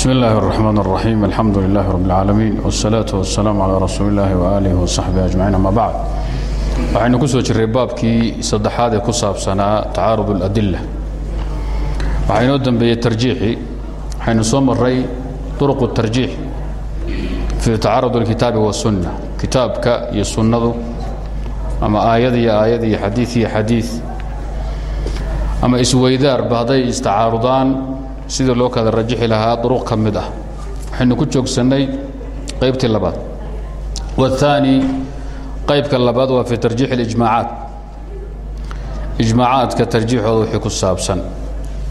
bsmi اllahi الرحman الرaxيim alxamdu lilah rab اlcaalamiin wالsalaaةu waالsalaam calى rasuuli اllahi waaalih wasaxbihi ajmaciin ama bacd waxaynu ku soo jirray baabkii saddexaad ee ku saabsanaa tacaarud اladila waxaa inoo dembeeyey tarjiixi waxaynu soo maray duruq الtarjiix fii tacaarud اlkitaabi waالsunna kitaabka iyo sunnadu ama aayad iyo aayad iyo xadiid iyo xadiid ama isweydaarba hadday istacaarudaan sidii loo kala rajixi lahaa duruq ka mid ah waxaynu ku joogsannay qaybtii labaad waاthaani qaybka labaad waa fi tarjiix اlijmaacaat ijmaacaadka tarjiixooda wixii ku saabsan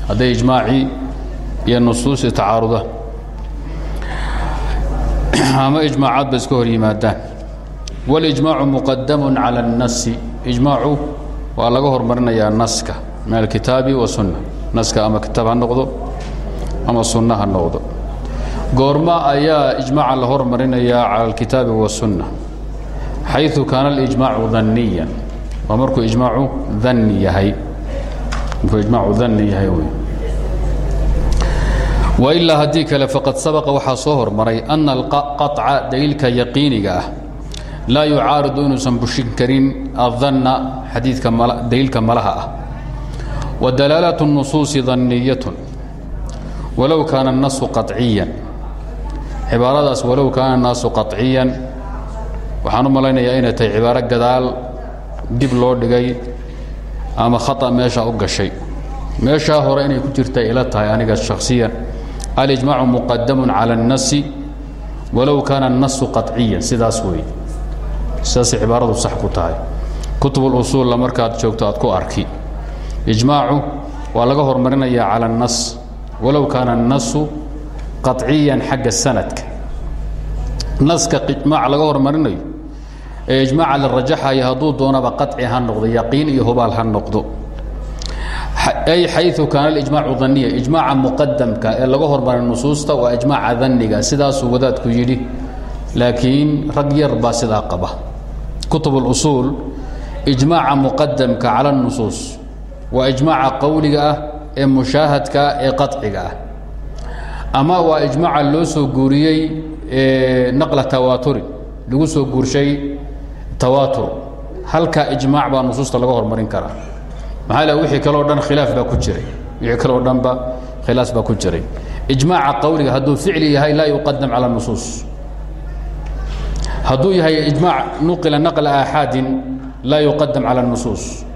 hadday ijmaacii iyo nusuusi tacaarudaan ama ijmaacaad ba iska hor yimaadaan wاlijmaacu muqadamu calى الnasi ijmaacu waa laga hormarinayaa naska min alkitaabi wasunna naska ama kitaab ha noqdo ama sunno ha noqdo. Goorma ayaa ijmaaca la hormarinayaa cala alkitaabi wasunna xayu kaana alijmaacu danniyan waa markuu imaacu dani yahay. Markuu ijmaacu danni yahay wey wailaa haddii kale faqad sabaqa waxaa soo hormaray anna alqaطca daliilka yaqiiniga ah laa yucaaridu inuusan bushin karin adanna xadiidka walow kaana الnasu qaطciyan cibaaradaas walow kaana الnaasu qaطciyan waxaan u malaynayaa inay tahay cibaaro gadaal dib loo dhigay ama khaطأ meesha u gashay meeshaa hore inay ku jirta ila tahay aniga shakhsiyan alijmaacu muqadamu calى الnasi walow kaana الnasu qaطciyan sidaas weeye sidaasay cibaaradu sax ku tahay kutub اlusuulla markaad joogto aad ku arki ijmaacu waa laga hormarinayaa calى الnas walow kaana الnasu qaطciyan xagga sanadka naska ijmaac laga hormarinayo ee ijmaaca la rajaxaya hadduu doonaba qaطci ha noqdo yaqiin iyo hubaal ha noqdo ay xayu kaana اlijmaacu daniya ijmaaca muqadamka ee laga hormaray nusuusta waa ijmaaca daniga sidaasuu wadaadku yidhi laakiin rag yar baa sidaa qaba kutub اlusuul ijmaaca muqadamka calى الnusuus waa ijmaaca qowliga ah ee mushaahadka ee qaciga ah. Ama waa ijmaaca loo soo guuriyey naqla tawaaturi lagu soo guurshay tawaatur. Halkaa ijmaac baa nusuusta laga hormarin karaa. Maxaa l wixii kaleo dhan khilaaf baa ku jiray. Wixii kaleo dhanba khilaaf baa ku jiray. Ijmaaca qawliga hadduu ficli yahay laa yuqadam cala nusuus. Hadduu yahay ijmaac nuqila naqla aaxaadin laa yuqadam cala nusuus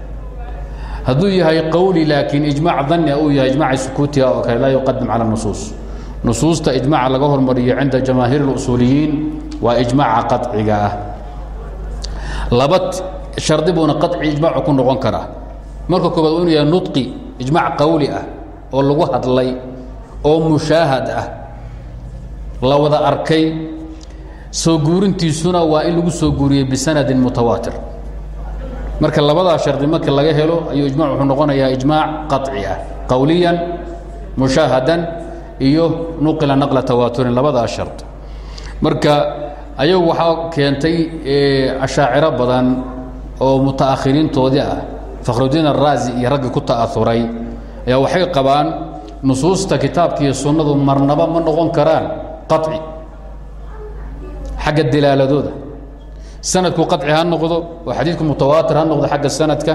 hadduu yahay qwli laakiin ijmac dani ah uu yahay ijmac sukuutiga ah oo kale laa yuqadam cala nusuus. Nusuusta ijmaca laga hormariyo cinda jamaahiir اusuuliyiin waa ijmaca qaciga ah. Laba shardi buuna qaci ijmaacu ku noqon karaa marka koobaad uu inu yahay nuطqi ijmac qowli ah oo lagu hadlay oo mushaahad ah. La wada arkay soo guurintiisuna waa in lagu soo guuriyey bisanadin mutawaatir marka labadaa shardi marka laga helo ayuu ijmac wuxuu noqonayaa ijmaac qaطci ah qowliyan mushaahadan iyo nuqila naqla tawaaturin labadaa shard marka ayagu waxaa keentay ashaaciro badan oo mutaakhiriintoodii ah. Fakhrudiin araazi iyo raggii ku ta'auray ayaa waxay qabaan nusuusta kitaabka iyo sunnadu marnaba ma noqon karaan qaطci xagga dilaaladooda sanadku qaطci ha noqdo oo xadiidku mutawaatir ha noqdo xagga sanadka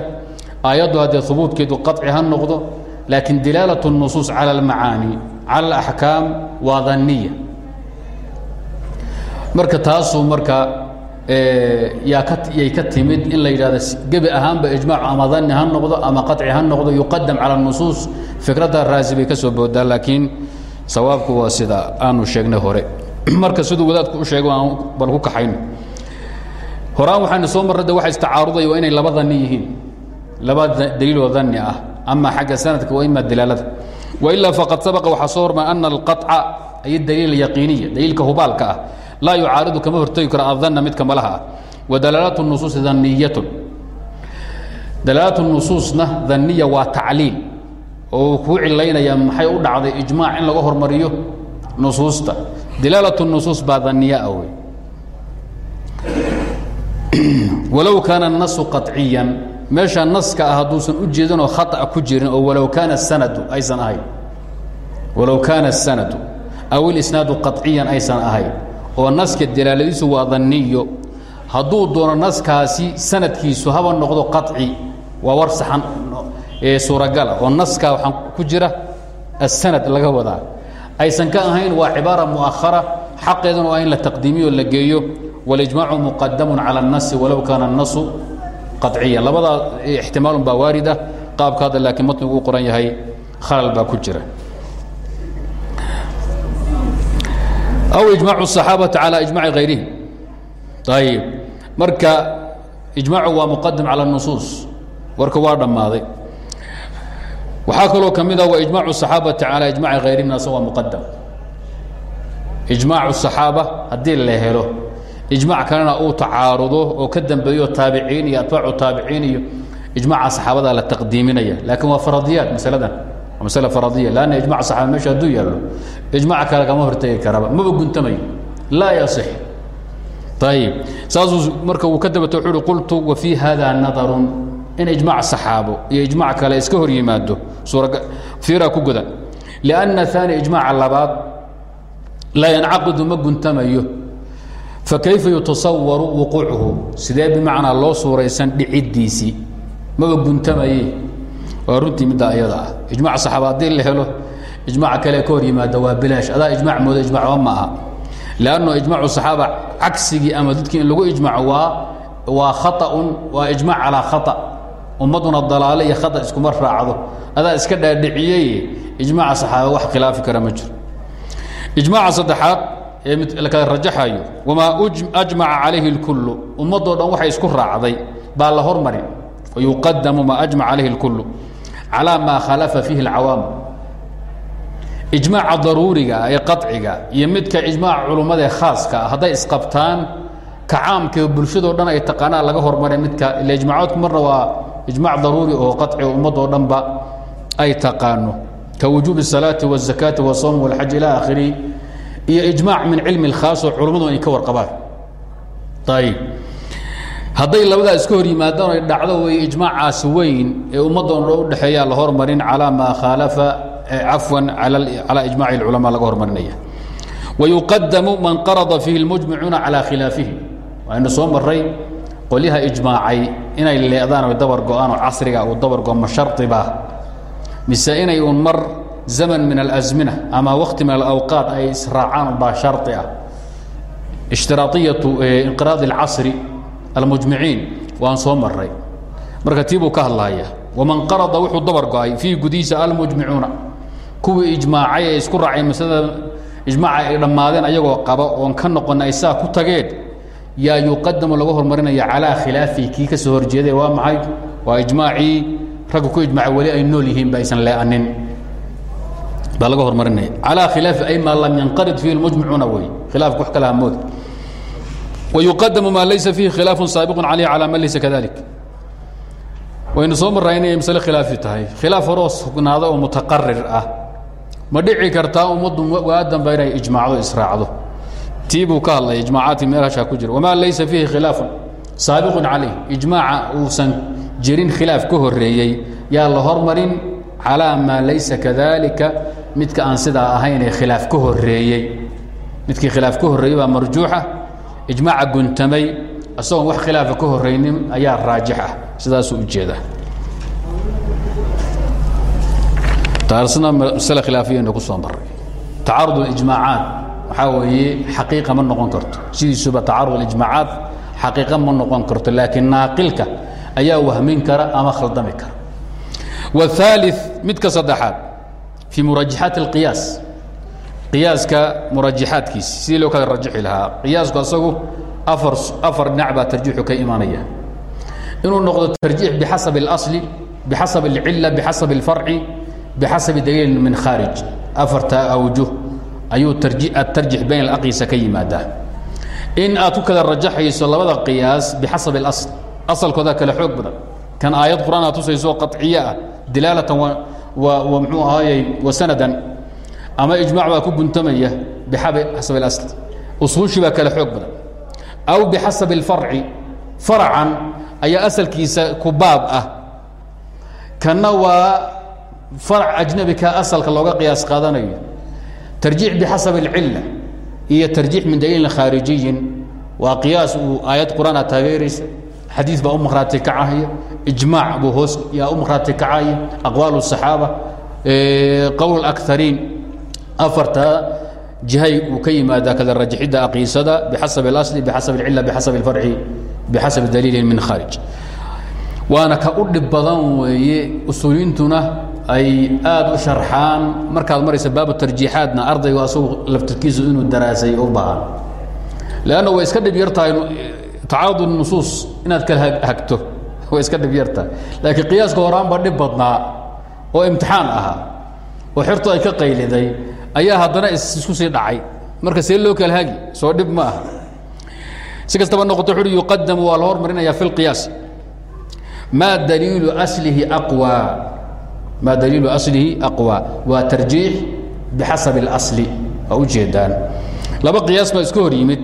aayaddu haddee hubuudkeedu qaطci ha noqdo laakiin dilaalaة الnusuus calى اlmacaani calى اlaxkaam waa daniya marka taasuu marka yaa ka yay ka timid in la yidhahdo gebi ahaanba ijmaacu ama dani ha noqdo ama qaطci ha noqdo yuqadam calى الnusuus fikradda raasi bay ka soo boodaan laakiin sawaabku waa sida aanu sheegnay hore marka siduu wadaadku u sheego aan bal ku kaxayno horaan waxaanu soo marray de waxa istacaarudaya waa inay laba dani yihiin. Laba daliiloo dani ah. Ama xagga sanadka wa ima dilaalada wailaa faqad sabaqa waxaa soo hormar ana alqaطca ay daliil yaqiiniya daliilka hubaalka ah laa yucaaridu kama hortegi karo adanna midka malaha. Ah wa dalaalaat nusuusi daniyatun dalaalaat nusuusna daniya waa tacliil oo kuu cilaynaya maxay u dhacday ijmaac in laga hormariyo nusuusta. Dilaalat nusuus baa daniya ah wey walow kaana nasu qaciyan meesha naska ah hadduusan u jeedinoo khaa ku jirin oo walow kaana sanadu aysan ahayn. Walow kaana sanadu aw ilisnaadu qaciyan aysan ahayn. Oo naska dalaaladiisu waa danniyo hadduu doono naskaasi sanadkiisu haba noqdo qaci waa war ee suuragala ah. oo naskaa waxaa ku jira asanad laga wadaa. Aysan ka ahayn waa cibaara mu'ahara xaqeeduna waa in la taqdiimiyo la geeyo. walijmaacu muqadamun cala الnasi walow kaana الnasu qaطciya labadaa ixtimaalun baa waarid ah qaabka hadda laakiin matnigu u qoran yahay khalal baa ku jira aw ijmaacu الصaxaabati calى ijmaci hayrihim ayib marka ijmaacu waa muqadam calى الnusuus warka waa dhammaaday waxaa kaloo ka mid a waijmac الصaxaabati calى ijmaci hayrihim asa waa muqadam ijmaac الصaxaaba haddii la helo ijmac kalena uu tacaarudo oo ka dambeeyo taabiciin iyo atbaacu taabiciin iyo ijmaca saxaabada la taqdiiminaya. Laakiin waa faradiyaat masaladan. Waa masale faradiya lanna ijmac saxaaba meesha hadduu yaallo ijmac kale kama hortegi karaba. Maba guntamayo laa yaصix ayib saasuu marka uu ka dabato wuxu qultu wa fii hada nadarun. In ijmac saxaabo iyo ijmac kale iska hor yimaado suuraga fiiraa ku godan. Lianna aani ijmaaca labaad laa yancaqidu ma guntamayo fakayfa yutasawaru wuquucuhu sidee bimacnaa loo suuraysan dhiciddiisii maba guntamaye waa runtii midda ayada ah ijmac saxaaba haddii la helo ijmaca kale ka hor yimaada waa bilaash adaa ijmac mooda ijmacba ma aha lanno ijmacu saxaaba cagsigii ama dadkii in lagu ijmaco waa waa khaطaun waa ijmac calaa khaطa ummadduna dalaale iyo khata iskuma raacdo adaa iska dhaadhiciyey ijmaca saxaaba wax khilaafi kara ma jiro ijmaca saddexaad ee mid lakala rajaxayo wamaa ajmaca calayhi اlkullu ummadoo dhan waxay isku raacday baa la hormarin wayuqadamu maa ajmaca calayhi اlkullu calaa maa khalafa fiihi اlcawaam ijmaaca daruuriga ee qaciga iyo midka ijmaaca culummada ee khaaska ah hadday isqabtaan ka caamka bulshadoo dhan ay taqaanaan laga hormaray midka ila ijmaacoodku marna waa ijmac daruuri oo qaciga ummadoo dhanba ay taqaano ka wujuubi الsalaati والzakaati والsawm واlxaj ilى akhiri iyo ijmaac min cilmi اlkhaas oo culummadu ay ka warqabaan ayib hadday labadaa iska hor yimaadaan ay dhacdo wey ijmaacaasi weyn ee ummaddoon dhan udhexeeyaa la hormarin calaa maa khaalafa cafwan calى ijmac اlculamaa laga hormarinaya wayuqadamu man qarada fiihi اlmujmicuuna calى khilaafihi waaynu soo maray qolyaha ijmaacay inay leedaan o dabar go-aan oo casriga uu dabar go ma shardiba mise inay un mar zaman min alazmina ama wakti min alawqaat ay israacaan baa shari ah. Ishtiraaiyatu inqiraad اlcasri almujmiciin waan soo maray marka tii buu ka hadlaya waman qarada wuxuu dabar go'ay fiihi gudihiisa almujmicuuna kuwii isku raacay maslada ijmaaca ay ayagoo qaba oon ka noqon ay ku tageen. Yaa yuqadamu laga hormarinaya calaa khilaafihi kii ka soo horjeeday waa maxay? Waa ijmaacii raggu ku ijmaacay weli ay nool yihiin ba baa laga hormarinaya calaa khilaafi ay maa lam yanqarid fiihi lmujmicuuna wey khilaafka wax kala hamood wayuqadamu maa laysa fiihi khilaafun saabiqun calayh calaa man laysa kadalik. Waynu soo marraa inay khilaafi tahay. Khilaaf horoo sugnaada oo mutaqarir ah. Ma dhici kartaa ummaddu waa danba inay ijmaacdo israacdo. Tii buu ka hadlaya ijmaacaadkii meelhashaa ku jira. Wamaa laysa fiihi khilaafun saabiqun calayh ijmaaca uusan jirin khilaaf ka horeeyey yaa la hormarin calaa maa laysa kadalika midka aan sidaa ahayn ee khilaaf ka horeeyey midkii khilaaf ka horreeyey baa marjuuxa ijmaaca guntamay isagoon wax khilaafa ka horraynin ayaa raajix ah sidaasuu ujeedaa taasna masale khilaafiyaynu ku soo maray tacarud اlijmaacaat waxaa weeye xaqiiqa ma noqon karto sidiisuba tacarud اlijmaacaat xaqiiqa ma noqon karto laakiin naaqilka ayaa wahmin kara ama khaldami kara والثالث midka saddexaad fii murajaxaati اlqiyaas qiyaaska murajaxaadkiisi sidii loo kala rajixi lahaa qiyaasku asagu afar afar dhinac baa tarjiixu ka imanaya inuu noqdo tarjiix bixasab اlasli bixasab اlcila bixasab اlfarci bixasabi daliilin min khaarij afartaa awjuh ayuu atarjix bayn alaqiisa ka yimaadaa in aad ku kala rajaxayso labada qiyaas bixasab اlasl asalkooda kale xoog badan kan aayad qur'aan aad tusayso qaطciye ah dilaalatan wa mxuu ahaayey wa sanadan ama ijmac baa ku guntamaya bixasab اlasl usuushii baa kale xoog badan aw bixasab اlfarci farcan ayaa asalkiisa ku baab ah kanna waa farac ajnabi ka asalka looga qiyaas qaadanayo tarjiix bixasab اlcila iyo tarjiix min daliilin khaarijiyin waa qiyaas uu aayad qur-aana taageeraysa xadiid baa u maqhraati kacahaya ijmaac buu hoos yaa u maqhraati kacaya aqwaal الصaxaaba qowl اakariin afartaa jihay uu ka yimaada kala rajixidda aqiisada bixasab اlasli bixasab اlcila bixasab اlfarci bixasab daliilin min khaarij waana ka u dhib badan weeye usuuliintuna ay aad u sharxaan markaad maraysa baabu tarjiixaadna ardaygu asagu laftirkiisu inuu daraasay u baahan leanna way iska dhib yar tahay tacaarud nusuus inaad kala hagto way iska dhib yarta laakiin qiyaaska horaanba dhib badnaa oo imtixaan ahaa oo xertu ay ka qayliday ayaa haddana isisku sii dhacay marka see loo kala hagi soo dhib ma aha si kastaba noqoto wuxuuhi yuqadamu waa la hormarinayaa fi lqiyaas maa daliilu aslihi aqwaa maa daliilu aslihi aqwaa waa tarjiix bixasabi اlasli waa ujeedaan laba qiyaas baa isku hor yimid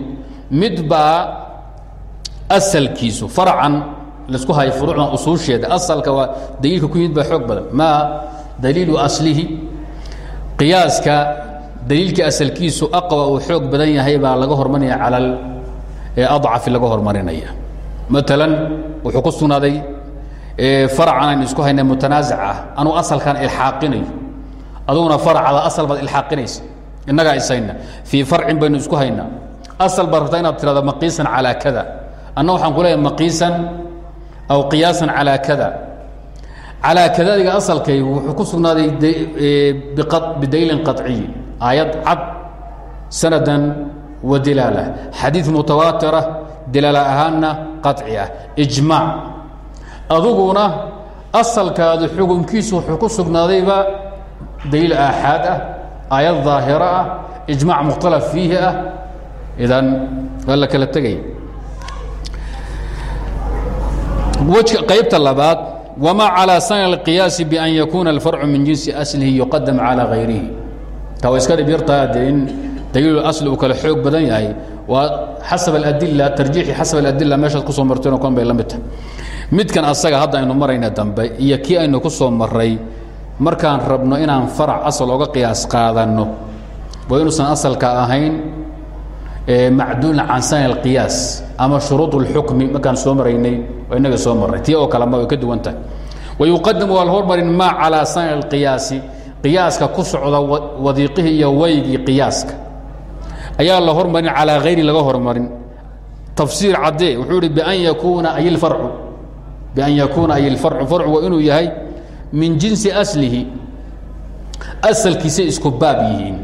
mid baa asalkiisu farcan la isku haya furuucdan usuusheeda asalka waa daliilka ku yimid baa xoog badan. Ma daliilu aslihi? Qiyaaska daliilkii asalkiisu aqwa uu xoog badan yahay baa laga hormarinaya cala adcafi laga hormarinaya. Maalan wuxuu ku sugnaaday farcan aynu isku hayna mutanaazic ah. Anuu asalkan ilxaaqinayo. Aduguna farcada asal baad ilxaaqinaysa. Innagaa ishayna fii farcin baynu isku haynaa. Asal baad rabtaa inaad tirahdo maqiisan calaa kada anna waxaan ku leeyahay maqiisan aw qiyaasan calaa kada calaa kadadiga asalkaygu wuxuu ku sugnaaday bidaliilin qaطciyi aayad cad sanadan wa dilaala xadiid mutawaatira dilaala ahaanna qaطci ah aduguna asalkaadu xukunkiisu wuxuu ku sugnaadayba daliil aaxaad ah aayad daahiro ah mukhtalaf fiihi idan waa la kala tegaya qaybta labaad wma calى sana اlqiyaasi ban yakuuna alfarcu min jinsi aslihi yuqadam calى hayrihi ta wa iska dhib yartaa dee in daliilu asli uu kale xoog badan yahay waa xasab aladila tarjiixi xasab aladila meeshaad kusoo marteenoo kon bay la mid tahay midkan asaga hadda aynu marayna dambe iyo kii aynu ku soo maray markaan rabno inaan farac asal oga qiyaas qaadanno waa inuusan asalka ahayn macduulan can sana اlqiyaas ama shuruud اlxukmi markaan soo maraynay oo inaga soo marray tii oo kalema way ka duwan tahay wayuqadamu waa la hormarin maa calىa sana اlqiyaasi qiyaaska ku socda wadiiqihii iyo waygii qiyaaska ayaa la hormarin calىa hayri laga hormarin tafsiir caddee wuxuu ihi ban yakuuna ay اlfarcu ban yakuuna ay اlfarcu farcu waa inuu yahay min jinsi aslihi asalkiisay isku baab yihiin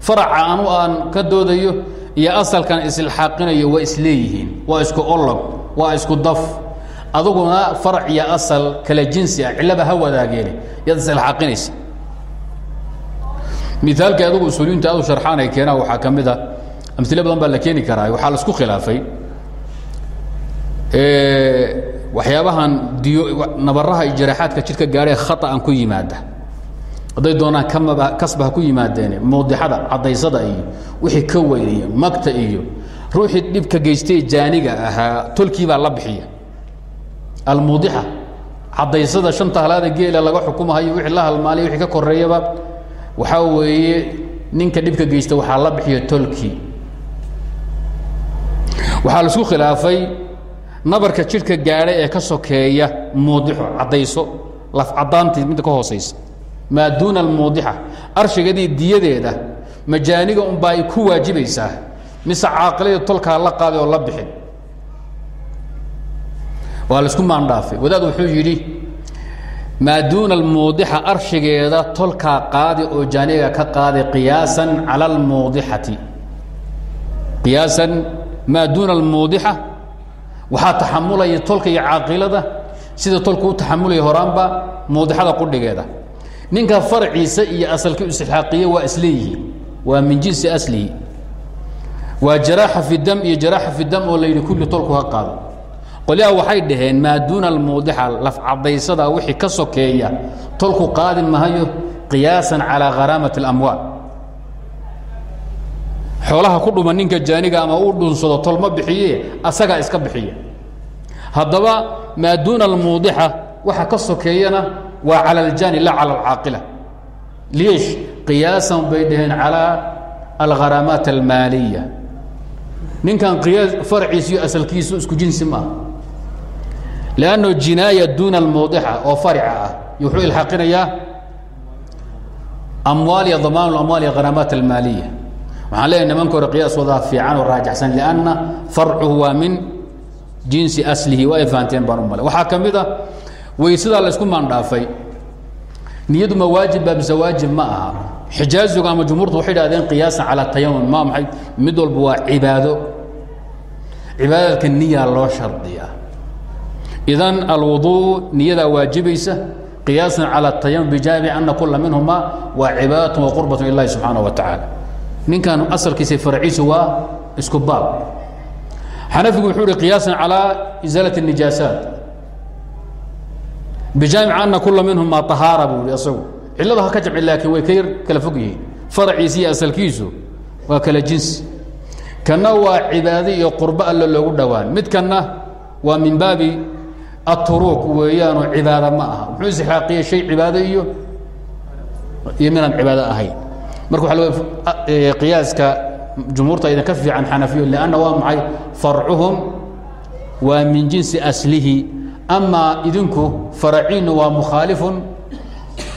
faraca anu aan ka doodayo iyo asalkan isilxaaqinayo waa isleeyihiin waa isku olog waa isku daf. Aduguna farac iyo asal kala jinsi ah cillaba ha wadaageene yaad isilxaaqinaysa miaalka adugu usuuliyiinta adu sharxaan ay keenaan waxaa ka mid a amilo badan baa la keeni karaa waxaa la isku khilaafay. Waxyaabahan diyo nabaraha iyo jaraaxaadka jidhka gaadhee khaطa'an ku yimaada hadday doonaan kasba ha ku yimaadeene mawdixada caddaysada iyo wixii ka weyn iyo magta iyo ruuxii dhibka geystay jaaniga ahaa tolkii baa la bixiya. Almuudixa caddaysada shanta halaada geela laga xukumahayo wixii la halmaaliya wixii ka koreeyaba waxaa weeye ninka dhibka geysta waxaa la bixiya tolkii. Waxaa la isku khilaafay nabarka jidhka gaadhay ee ka sokeeya muudixo caddayso laf caddaantii midda ka hoosaysa maa duuna almuudixa arshigadii diyadeeda majaaniga unbaa ay ku waajibaysaa mise caaqilada tolkaa la qaaday oo la bixin. Waa la isku maandhaafay. Wadaad wuxuu yidhi maa duuna almuudixa arshigeeda tolkaa qaadi oo jaaniga ka qaaday qiyaasan cala almuudixati qiyaasan maa duuna almuudixa waxaa taxamulaya tolka iyo caaqilada sida tolku u taxamulaya horaanba muudixada qudhigeeda ninka farciisa iyo asalkii istixaaqiye waa isleeyihiin waa min jinsi aslihi. Waa jaraaxa fi dam iyo jaraaxa fi dam oo la kulli tolku ha qaado. Qolyaha waxay dhaheen maa duuna almuudixa laf caddaysada wixii ka sokeeya tolku qaadi mahayo qiyaasan calaa kharaamati اlamwaal xoolaha ku dhuma ninka jaaniga ama uu dhunsado tolma bixiye asagaa iska bixiya. Haddaba maa duuna almuudixa waxa ka sokeeyana waa calى اljaani la calى اlcaaqila liish qiyaasan bay dhaheen calىa algharaamaat almaaliya ninkan qiyaas farciisa iyo asalkiisu isku jinsi maaha lanno jinaaya duuna almawdixa oo farica ah wuxuu ilxaaqinayaa amwaal iyo damaan amwaal iyo kharaamaat almaaliya waxaan leeyahay nimanka hore qiyaas wadaa fiican oo raajaxsan lianna farcuhu waa min jinsi aslihi waa ay fahanteen baan u male waxaa ka mid a weysadaa la isku maandhaafay niyadu ma waajib baa mise waajib ma aha xijaazigu ama jumhuurtu waxay idhahdeen qiyaasan calaa tayamum ma maxay mid walba waa cibaado cibaadadka niyaa loo shardiyaa idan alwuduu niyadaa waajibaysa qiyaasan calى tayamum bijaabi ana kula minhuma waa cibaadat wa qurbat ilahi subxaanaه wa tacaala ninkan asalkiisa farciisu waa isku baab xanafigu wuxuu hi qiyaasan calى isaalaة الnijaasaat bijaamic ana kula minhuma طahaara buu hi isagu cilada ha ka jamci laakiin way ka kala fog yihiin farciisi iyo asalkiisu waa kala jinsi kana waa cibaado iyo qurbo alle loogu dhowaan mid kana waa min baabi atruuk weeyaanoo cibaado ma aha muxuu isxaaqiyey shay cibaado iyo iyo midaan cibaado ahayn marka waxa l qiyaaska jumhuurta idinka fiican xanafiyo lanna waa maxay farcuhum waa min jinsi aslihi amaa idinku faraciinnu waa mukhaalifun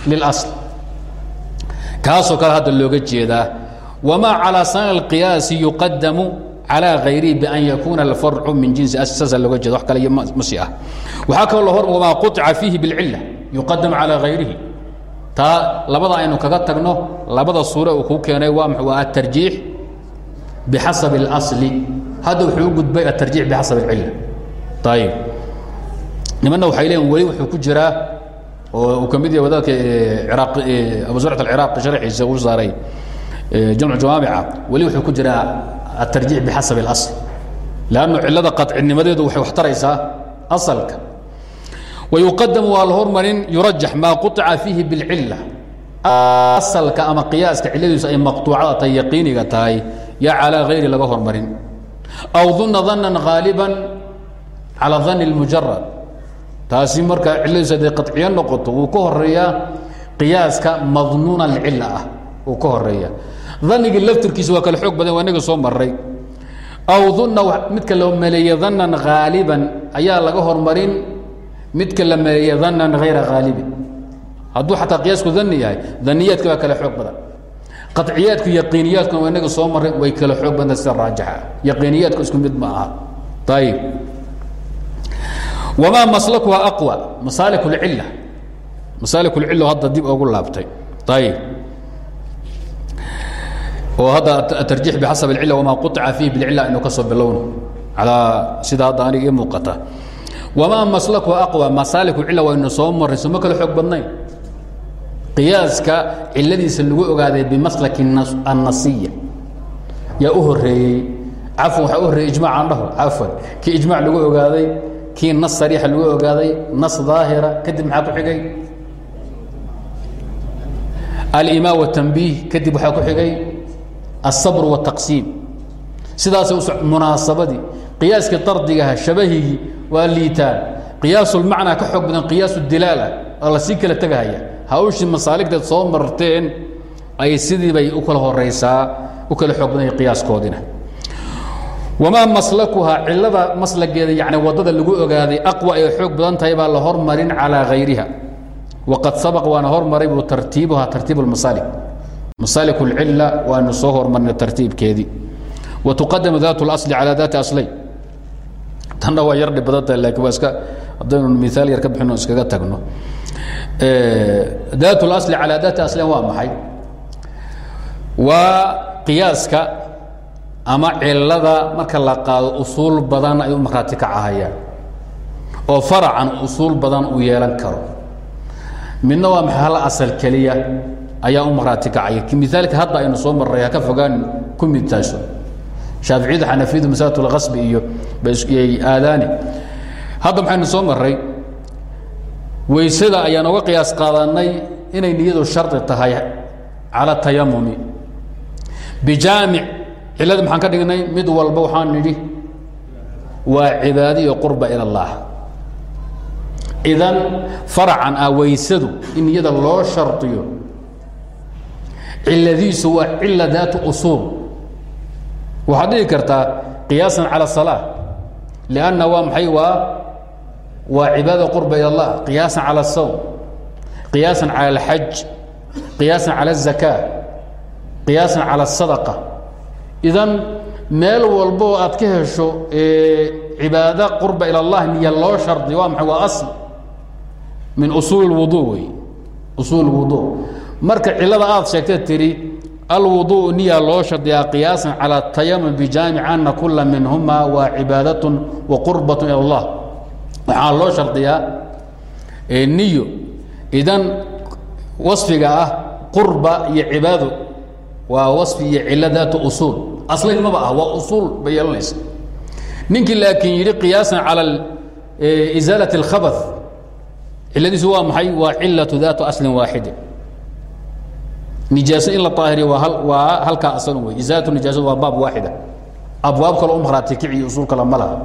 lilasl kaasoo kale hadda looga jeedaa wamaa calaa sana alqiyaasi yuqadamu calaa hayrihi bian yakuuna alfarcu min jinsi saasa looga jeeda wax kale masi ah waxaa kaloo la wamaa qutica fiihi bilcilla yuqadam calaa hayrihi taa labada aynu kaga tagno labada suure uu kuu keenay waa ma waa atarjiix bixasabi اlasli hadda wuxuu u gudbay atarjiix bixasab alcilla ayb nimanna waxay leeyiin weli wuxuu ku jiraa oo uu ka mid yahay wadaadka iraaq abu zurcat alciraaqi sharxiisa uu saaray jamcu jawaamica weli wuxuu ku jiraa الترجيح بحسب الأصل لأنه cilada qaطcinimadeedu waxay wax taraysaa aصلka ويuqadم waa la hormarin يurajax maa quطca فiihi bاlcilة asalka ama qiyaaska ciladiisu ay maqطuucada tahay yaqiiniga tahay ya calىa غayri laga hormarin أw ظuna ظنا غاaliبا calى ظن الmujarad taasi markaa ciladiisu hadday qaciyo noqoto wuu ka horeeyaa qiyaaska madnuun alcila ah wuu ka horeeyaa danigii laftirkiisa waa kale xoog badan waa inaga soo maray aw dunna midka la maleeya danan haaliban ayaa laga hormarin midka la maleeya danan hayra haalibin hadduu xataa qiyaasku dani yahay daniyaadka baa kale xoog badan. Qaciyaadku yaqiiniyaadkuna waa inaga soo maray way kale xoog badanta sida raajixa yaqiiniyaadku isku mid ma aha. Ayib wamaa maslakuha aqwa masaalik اlcila masaalik اlcila hadda dib ogu laabtay ayib oo hadda atarjiix bixasab اlcila wamaa quطca fiih bilcila aynu ka soo bilowno alaa sida hadda aniga ii muuqata wamaa maslaku aqwa masaaliku cila waynu soo marray sooma kale xoog badnayn qiyaaska ciladiisa lagu ogaaday bimaslaki annasiya yaa u horeeyey cafwan waxaa u horreeyey ijmac aan dhaho cafwan kii ijmac lagu ogaaday kii nas sariixa lagu ogaaday nas daahira kadib maxaa ku xigay? Alimaa watambiih kadib waxaa ku xigay asabr wtaqsiim sidaas munaasabadii qiyaaskii dardigaha ah, shabahigii waa liitaan. Qiyaas lmacnaa ka xoog badan qiyaas dilaala oo la sii kala tegahaya hawshii masaaligteed soo marteen ay sidii bay u kala horeysaa u kala xoog badan yah qiyaaskoodina وmaa maslakuha cilada maslageeda yani wadada lagu ogaaday aqوى ay xoog badan tahay baa la hormarin calىa غayriha وaqad sabق waana hormaray buu tartiibuha tartiib الmasaalig masalik اlcila waanu soo hormarnay tartiibkeedii watuqadamu daat اlasli calى daati aslayn tanna waa yar dhib badan tahay lakin waa iska haddaynu miaal yar ka bixino iskaga tagno daat اlasli calى daati aslayn waa maxay waa qiyaaska ama cilada marka la qaado usuul badan ay u markhaati oo faracan usuul badan uu yeelan karo. Midna waa maxay hal asal keliya? Ayaa u marhaati kacaya. Miaalka hadda aynu soo marray haka fogaan ku midtaaso shaaficiyadu xanafiyadu masalat اlkasbi iyo aadaani. Hadda maxaynu soo maray weysada ayaan oga qiyaas qaadanay inay niyadu shardi tahay cala tayamumi bijaamic cilada maxaan ka dhignay mid walba waxaan nidhi waa cibaado iyo qurba ila اllah idan faracan ah weysadu in niyada loo shardiyo ciladiisu waa cila daatu usuul waxaad dhihi kartaa qiyaasan cala الsalaa lianna waa maxay waa waa cibaada qurba ila اllah qiyaasan cala الsawm qiyaasan cala اlxaj qiyaasan cala الzaka qiyaasan cala الsadaqa idan meel walboo aad ka hesho cibaado qurba ila اllah niya loo shardi waa maxay waa asl min usuul اlwudu wey usuul اlwudu marka cilada aad sheegtay tidhi alwuduء niya loo shardiyaa qiyaasan calى tayamum bijaamic ana kula minhuma waa cibaadaة wa qurbaة ilى اllah waxaa loo shardiyaa niyo idan waصfiga ah qurba iyo cibaado waa waصfi iyo cilo daat usuul aslayn maba ah waa usuul bay yeelanaysa ninkii laakiin yidhi qiyaasan calى isaalaة الkhabaث ciladiisu waa maxay waa cilaة daatu aslin waaxidi nijaaso in la aahiriyo waa waa halkaa asalun wey isaalatu nijaasadu waa baab waaxida abwaab kale u maraati kiciyo usuul kale ma laha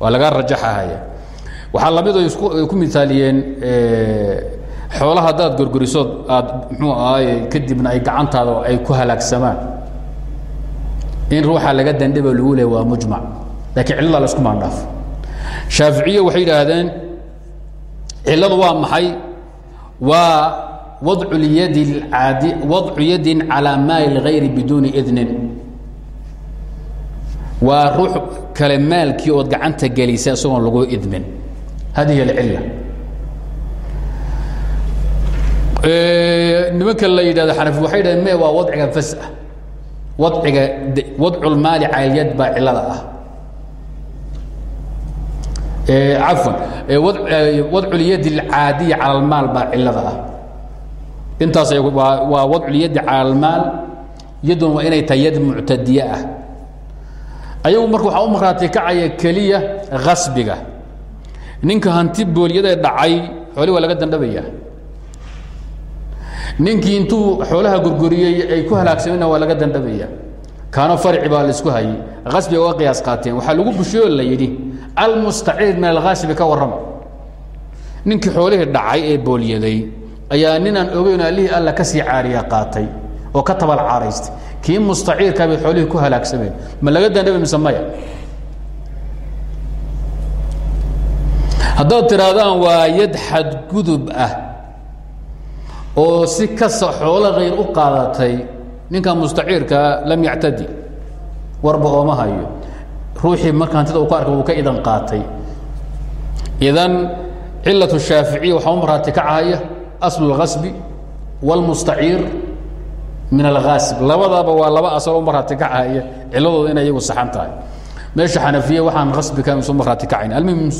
waa lagaa rajaxahaya waxaa lamid ay ku mithaaliyeen xoolaha haddaad gorgorisood aad muxuu ahaay kadibna ay gacantaada ay ku halaagsamaan. In ruuxa laga dandhaba lagu leey waa mujmac. Laakiin cilladaa la maandhaafo shaaficiye waxay yidhaahdeen cilladu waa maxay? Waa wadcu lyadi aadi wadcu yadin calaa maali اlgayri biduuni idnin. Waa ruux kale maalkii ood gacanta gelisa isagoon lagu idmin. Hadihi اlcila nimanka la yidhahdo xanafi waxay dhaheen me waa wadciga fas ah wadciga wadculmaali caaliyad baa cilada ah. Cafwan wadculiyadi alcaadiya cala baa cilada ah. Intaas waa wadculyadi cala yadun waa inay tahay yad muctadiye ah. Ayagu marka waxaa u markhaati kacaya keliya khasbiga ninka hanti booliyada dhacay xooli waa laga dandhabaya ninkii intuu xoolaha gorgoriyey ay ku halaagsamena waa laga dandhabaya kaano farci baa la isku hayay. Kasbiga uga qiyaas qaateen. Waxaa lagu bushiyoo la yidhi almustaciid min alkhasibi ka warrama. Ninkii xoolihii dhacay ee booliyaday ayaa ninaan ogeyn allihii alla ka sii caariya qaatay oo ka tabal caaraystay kii mustaciirkaa bay xoolihii ku halaagsameen ma laga dandhabe mise maya? Haddaad tidhaahdaan waa yad xadgudub ah oo si kasta xoolo khayr u qaadatay ninka mustaciirkaa lam yactadi warba ooma hayo ruuxii marka hantida uu ka arkay wuu ka idan qaatay idan cilaة الshaaficiya waxaa u marhaati kacahaya aslu اlkasbi wاlmustaciir min alkhaasib labadaba waa laba asal u marhaati kacahaya ciladooda inay iyagu saxan tahay meesha xanafiya waxaan kasbi ka isu marhaati kacayn almuhim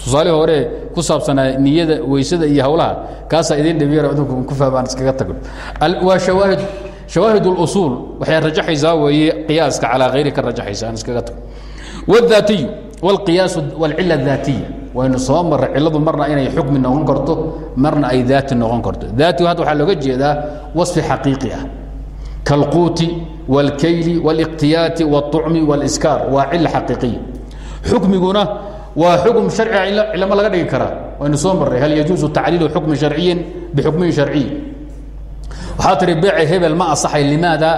tusaalihii hore ku saabsanaa niyada weysada iyo hawlaha kaasaa idin dhibiyar adinku ku fahmaan iskaga tagno waa shawaahid shawaahid اlusuul waxay rajaxaysaa weeye qiyaaska calaa hayri ka rajaxaysa aan iskaga tagno wاdaatiyu wاlqiyaas wاlcila الdaatiya waynu soo marray ciladu marna inay xukmi noqon karto marna ay daati noqon karto daatigu hadda waxaa looga jeedaa wasfi xaqiiqi ah kaalquuti wاlkayli wاliqtiyaati wاطucmi wاliskaar waa cila xaqiiqiya xukmiguna waa xukm sharciga cilamo laga dhigi karaa waynu soo marray hal yajuusu tacliilu xukmi sharciyin bixukmin sharciy waxaa tihi beece hebel ma asaxay limaada?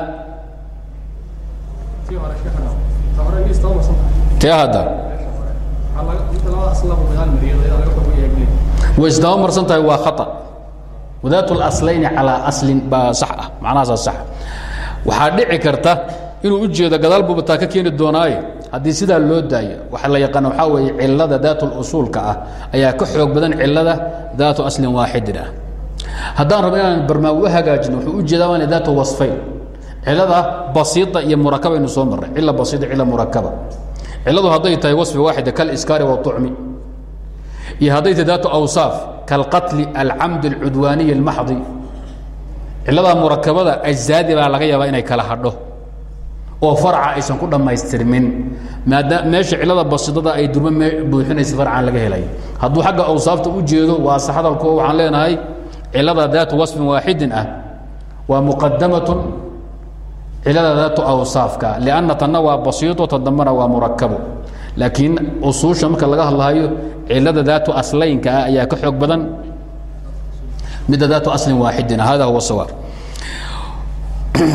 Tee hadda. Way isdaba marsan tahay waa khaa wadaat اlaslayni calىa aslin baa sax ah macnahaasaa sax. Waxaa dhici karta inuu u jeedo gadaal buuba taa ka keeni doonaaye haddii sidaa loo daayo waxa la yaqaan waxaa weeye cilada daatulusuulka ah ayaa ka xoog badan cilada daatu aslin waaxidin ah. Haddaan rabo inaan barnaamij u hagaajino wuxuu u jeedaa waana daatu wasfayn. Cilada basiida iyo murakaba aynu soo marray. Cila basiida cila murakaba. Ciladu hadday tahay wasfi waaxida kaliskaari waطucmi iyo hadday tahay daatu awsaaf kalqatli alcamd alcudwaaniy almaxdi ciladaa murakabada ajsaadi baa laga yaabaa inay kala hadho oo farca aysan ku dhammaystirmin. Maada meesha cilada basiidada ay durmo buuxinaysa farcan laga helay. Hadduu xagga awsaafta u jeedo waa sax hadalko waxaan leenahay cilada daatu waصfin waaxidin ah waa muqadamat cilada daatu awsaafka lanna tanna waa basiito tan dambana waa murakabo laakiin usuusha marka laga hadlahayo cilada daatu aslaynka ah ayaa ka xoog badan. Midda daatu aslin waaxidin hada huwa sawaab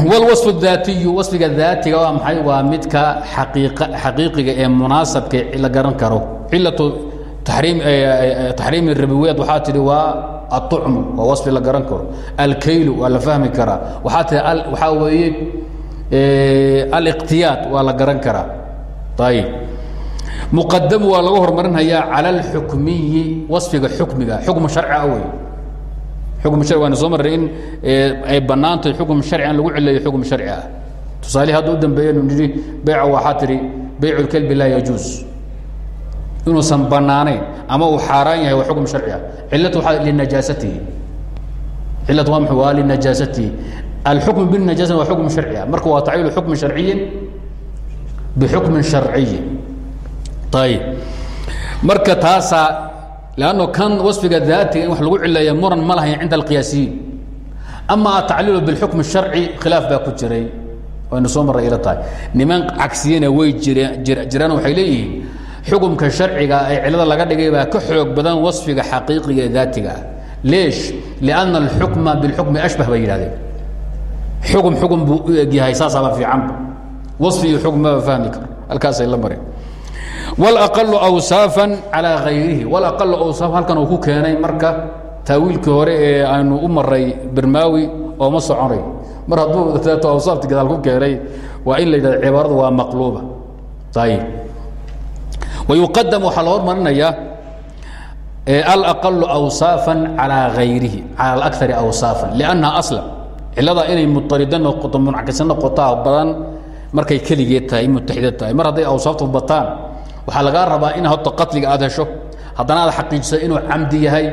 wlwaصf اdaatiyu waصfiga daatiga waa maxay waa midka xaqiiqiga ee munaasabka la garan karo cilatu taxriim rabiwiyaad waxaa tihi waa aطucmu waa waصfi la garan karo alkaylu waa la fahmi karaa waxaa tihi waxaa weeye aliqtiyaad waa la garan karaa ayib muqadamu waa laga hormarinhayaa calى اlxukmiyi waصfiga xukmiga xukmu sharciga wey xukm sharci waana soo marray in ay bannaantahay xukm sharci an lagu cileeyo xukm sharci ah. Tusaalihi hadda u dambeeyanu nidhi beyca waxaa tidhi beycu lkelbi laa yajuus inuusan bannaanayn ama uu xaaraan yahay waa xukm sharci ah. Cilatu waxaa linajaasatihi cilatu waa muxuu? Waa linajaasatihi alxukm binajaasa waa xukm sharci ah. Marka waa tacyiilu xukmin sharciyin bixukmin sharciyin. Ayib marka taasaa lanno kan wafiga daatiga in wax lagu cileeya muran ma lahayn cinda alqiyaasiyiin ama atacliilu bilxukm sharci khilaaf baa ku jiray waynu soo marray ila tahay niman cagsiyena way jiraan waxay leeyihiin xukumka sharciga ee cilada laga dhigay baa ka xoog badan wasfiga xaqiiqiga ee daatiga ah leesh lianna alxukma bilxukmi ashbah bay yidhahdeen xukum xukum buu u egyahay saasaaba fiicanba wasfi iyo xukm maba fahmi karo halkaasay la mareen wlaqalu awsaafan calaa hayrihi walaqalu awsaaf halkan uu ku keenay marka taawiilkii hore ee aanu u maray bermaawi ooma soconay. Mar hadduu deeto awsaafti gadaal ku keenay waa in la yidhahdo waa maqluuba. Ayib wa yuqadam waxaa la hormarinayaa alaqalu awsaafan calaa hayrihi cala alakari awsaafan liannaha asla. Ciladaa inay mutarido noqoto muncakiso noqotaa badan markay keligeed tahay muttaxido mar hadday awsaaftu bataan waxaa lagaa rabaa in horta qatliga aad hesho haddana aad xaqiijiso inuu camdi yahay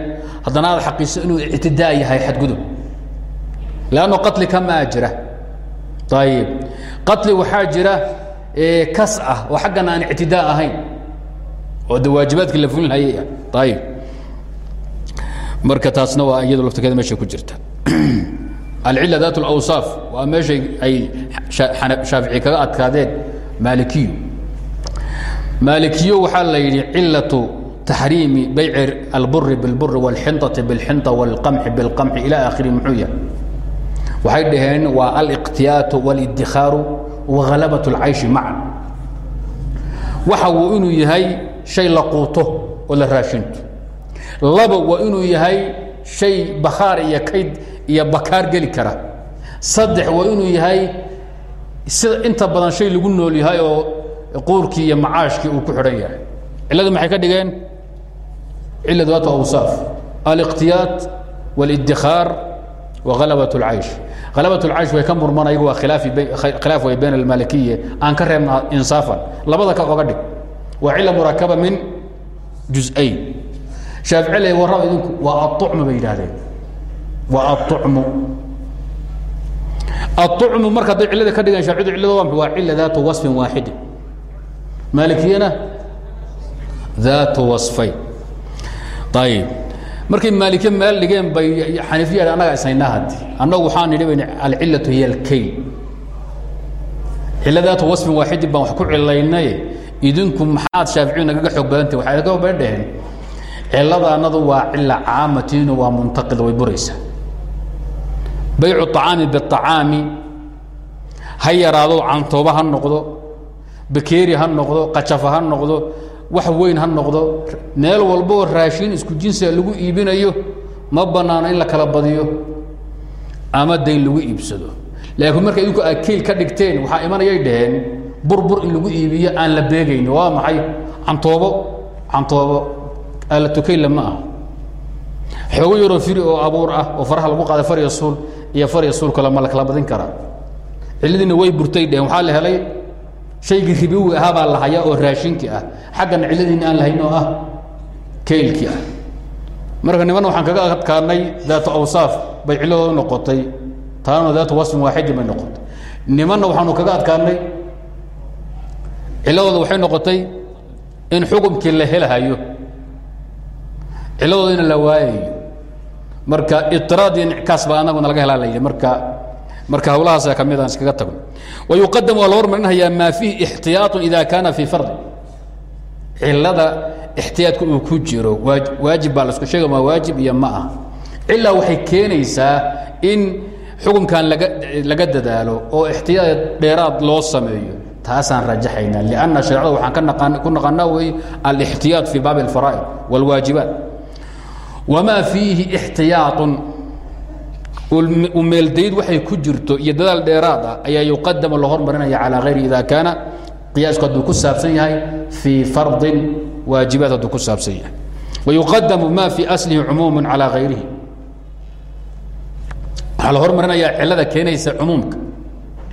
haddana aad xaqiijiso inuu ictidaa yahay xadgudub. Lanno qatli kamaa jira. Ayib qatli waxaa jira kas ah oo xaggan aan ictidaa ahayn oo de waajibaadkii la fulin hayay ayib marka taasna waa iyado laftirkeeda meeshay ku jirta. Alcila daat اlawsaaf waa meeshay ay shaafici kaga adkaadeen maalikiyu maalikiyo waxaa la yidhi cilaة taxriimi bayci alburi biاlburi wاlxinطaةi biاlxinطa wاlqamxi biاlqamxi ilى akhiri muxuu yahay waxay dhaheen waa aliqtiyaatu wاlidikaaru wahalabaة اlcayshi macan waxa uu inuu yahay shay la quuto oo la raashinto laba waa inuu yahay shay bakhaar iyo kayd iyo bakaar geli kara saddex waa inuu yahay sida inta badan shay lagu nool yahay oo quurkii iyo macaashkii uu ku xidhan yahay cilladu maxay ka dhigeen cilladu waatu awsaaf aliqtiyaad wاlidikhaar wa halabaة اlcaysh halabaة اlcaysh way ka murman ayagu waa khilaafi khilaaf way bayn almalikiya aan ka reebna insaafan labada ka oga dhig waa cila murakaba min juz-ayn shaafici le warraba idinku waa aطucmu bay yidhahdeen waa aطucmu aطucmu marka hadday cillada ka dhigaan shaaficdu cillada waa waa cila daatu waصfin waaxidin maalikiyana daatu waصfayn ayib markay maalikiye meel dhigeen bay xaniifiya annaga ishaynaa haddi annagu waxaan nidhi bayn alcilatu hiy alkayl cila daatu waصfin waaxidin baan wax ku cilaynay idinku maxaad shaaficiyu nagaga xoog badantah waxay ka ban dheheen ciladaanadu waa cila caamatiinu waa muntaqida way buraysaa baycu طacaami biطacaami ha yaraado cantooba ha noqdo bakeeri ha noqdo qajafa ha noqdo wax weyn ha noqdo meel walboo raashin isku jinsiga lagu iibinayo ma bannaano in la kala badiyo ama dayn lagu iibsado. Laakiin marka idinku keyl ka dhigteen waxaa imanayay dhaheen burbur in lagu iibiyo aan la beegayn waa maxay? Cantoobo cantoobo. Aalatokeyla ma ah xoogo yaroo firi oo abuur ah oo faraha lagu qaaday farya suul iyo farya suul kale ma la kala badin karaa cilladiina way burtay dheheen waxaa la helay shaygii ribowi ahaa baa la hayaa oo raashinkii ah. Xaggana cilladiina aan lahayn oo ah keylkii ah. Marka nimanna waxaan kaga adkaanay daatu awsaaf bay cilladooda noqotay. Taana daatu wasfin waaxidin bay noqotay. Nimanna waxaanu kaga adkaanay cilladooda waxay noqotay in xukumkii la helahayo cilladooda ina la waayayo marka iiraad iyo nickaas baa anaguna laga helaa la yidhi marka marka hawlahaasa ka mid aan iskaga tagno wayuqadam waa la hormarinhayaa maa fiihi ixtiyaaط ida kaana fii fardi. Cilada ixtiyaadka uu ku jiro waajib baa lasku sheega ma waajib iyo ma ah cilaa waxay keenaysaa in xukunkan laga laga dadaalo oo ixtiyaad dheeraad loo sameeyo. Taasaan rajaxaynaa lianna shareecada waxaan ka ku naqanaa weeye alixtiyaad fii baabi alfaraa'id wاlwaajibaat wamaa fiihi ixtiyaatun umeeldayd waxay ku jirto iyo dadaal dheeraad ah ayaa yuqadama la hormarinaya calaa hayri ida kaana. Qiyaasku hadduu ku saabsan yahay fii fardin waajibaat hadduu ku saabsan yahay. Wayuqadamu ma fii aslihi cumuumu calaa hayrihi waxaa la hormarinayaa cilada keenaysa cumuumka.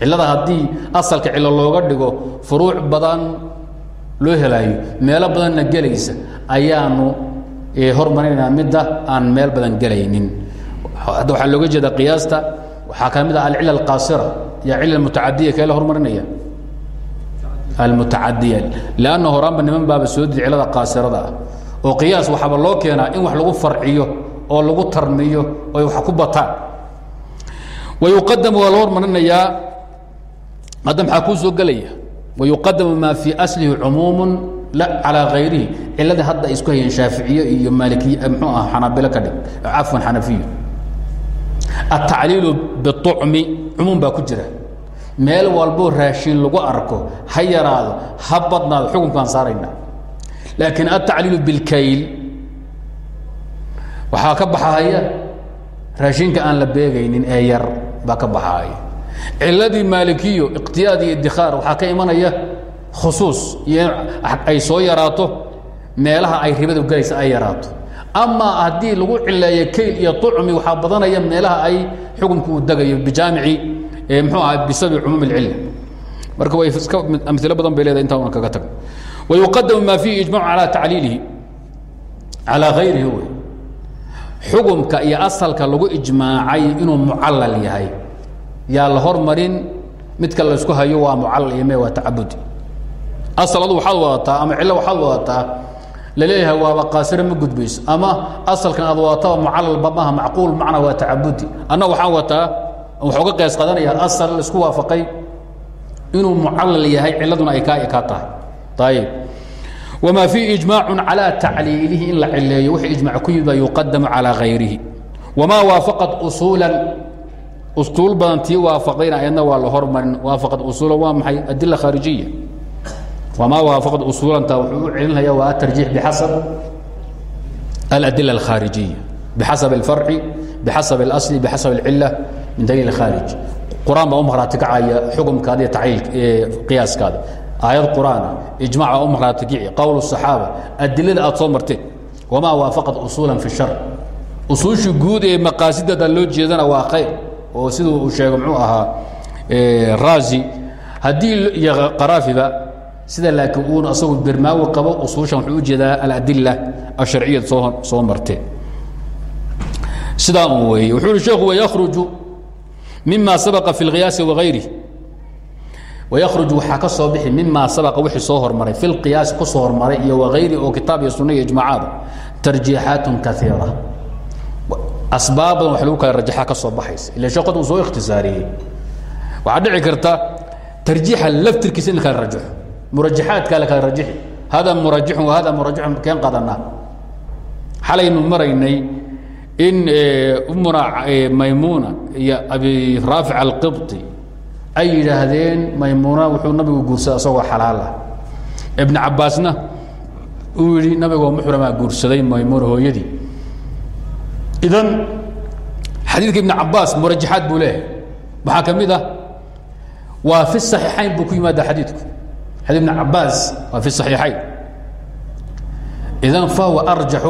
Cilada haddii asalka cilo looga dhigo furuuc badan loo helaayo meelo badanna gelaysa ayaanu hormarinaynaa midda aan meel badan gelaynin hadda waxaa looga jeeda qiyaasta waxaa ka mid ah alcila alqaasira iyo cila mutacadiya kee la hormarinaya almutacadiya lanna horaanba niman baaba soo didi cilada qaasirada ah. Oo qiyaas waxaaba loo keenaa in wax lagu farciyo oo lagu tarmiyo oy wax ku bataan. Wayuqadamu waa la hormarinayaa. Hadda maxaa kuu soo gelaya. Wayuqadamu maa fii aslihi cumuumu la calaa hayrihi ciladii hadda ay isku hayeen shaaficiye iyo maalikiy mxuu ah xanaabilo ka dhig. Cafwan xanafiyo atacliilu biucmi cumuum baa ku jira meel walboo raashin lagu arko ha yaraado ha badnaado xukunkaan saarayna laakiin atacliilu bilkayl waxaa ka baxahaya raashinka aan la beegaynin ee yar baa ka baxahaya ciladii maalikiyo iqtiyaad iyo idikhaar ka imanaya khusuus ay soo yaraato meelaha ay ribadu gelaysa ay yaraato ama haddii lagu cileeyo kayl iyo ucmi waxaa badanaya meelaha ay xukunku uu degayo bijaamici mxuu aha bisababi cumuum اlcilla marka way iska amilo badan bay leedahay intaa kaga tagno wayuqadamu ma fiihi ijmacu calaa tacliilihi calaa hayrihi wey xukumka iyo asalka lagu ijmaacay inuu mucallal yahay. Yaa la hormarin midka laysku hayo waa mucallal iyo me waa tacabudi. Asal waxaad wadataa ama cillo waxaad wadataa la leeyahay waaba qaasire ma gudbayso ama asalkan aad wadataba mucalalba maaha macquul macna waa tacabudi. Anna waxaan wataa waxuu ka qiyaas qadanaya asal la isku waafaqay inuu mucallal yahay ciladuna ay kaa kaa tahay. Ayib wamaa fiihi ijmaacun calaa tacliilihi in la cileeyo wixii ijmac ku yimid baa yuqadamu calaa hayrihi wamaa waafaqat usuulan usuul badan tii waafaqdayna ayadna waa la hormarin وma waafaqad usuulanta wuxuu u celinaya waa atarjiix bxasab aladila اlkhaarijiya bxasab اlfarci bxasab اlasli bxasab اlcila min daliil khaarij qur-aan baa u maqhraati kacaya xukumkaada iyo tacyiil qiyaaskaada aayad qur'aana ijmac baa u maqhraati kici qowl الصaxaaba adilada aad soo marteen wamaa waafaqad usuula fi shar usuushii guud ee maqaasidada loo jeedana waa khayr oo siduu uu sheego mxuu ahaa raazi haddii iyo qaraafiba sida laakiin uun asagu bermaawi qabo usuushan wuxuu u jeedaa aladila asharciyad soo soo martee sidaa un weeye wuxuu uhi sheekhu wayakhruju mima sabaqa fi اlqiyaasi wagayri wayakhruju waxaa ka soo bixi mima sabaqa wixii soo hormaray fi lqiyaasi ku soo hormaray iyo wagayri oo kitaab iyo sunna iyo ijmaacaada tarjiixaatun kaiira asbaab badan wax lagu kala rajaxa ka soo baxaysa ila sheekadu uu soo ikhtisaariyey. Waxaa dhici karta tarjiixa laftirkiisa in la kala rajaxo murajaxaadka la kala rajixi. Hada murajixun wa hada murajixun keen qadanaa xalaynu maraynay in umuna maymuuna iyo abi raafic alqibطi ay yidhaahdeen maymuuna wuxuu nabigu guursaday asagoo xalaal ah ibn cabaasna uu yidhi nabigoo muxramaa guursaday maymuuna hooyadii. Idan xadiidka ibn cabaas murajaxaad buu leeyahay. Waxaa ka mid ah waa fi صaxiixayn buu ku yimaada xadiidku xadيث بن عabاس waa في الصحيiحayn إذا فهو أرجح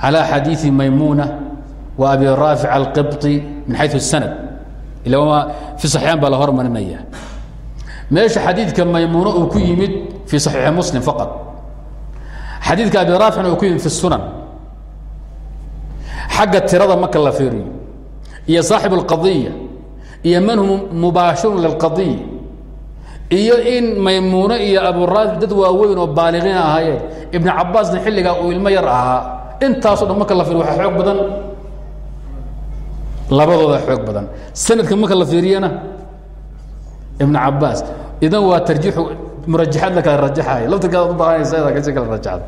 على xadيiث مaيمونة وأbي رافع القبطي من حayث السند إلا في صحيحayn baa la hormarinaya meeشha xadيiثka maymuنة uu ku yimid في صحيiح مسلم فقط xadيiثka أbي rاaفعna uu ku yimid في السuنن xagga tirada marka la fiiriyo iyo صاaحب القضية iyo man hu مubaaشhiر للقضية iyo in maymuuno iyo aburaafi dad waaweyn oo baaliqiin ahaayeen. Ibnu cabaasna xilligaa uu ilmo yar ahaa intaaso dhan marka la fiiriyo waxaa xoog badan. Labadooda xoog badan. Sanadka marka la fiiriyana ibnu cabaas idan waa tarjiixu murajaxaad la kala rajaxayo laftirkaada u baahanaysa kasi kala rajaxda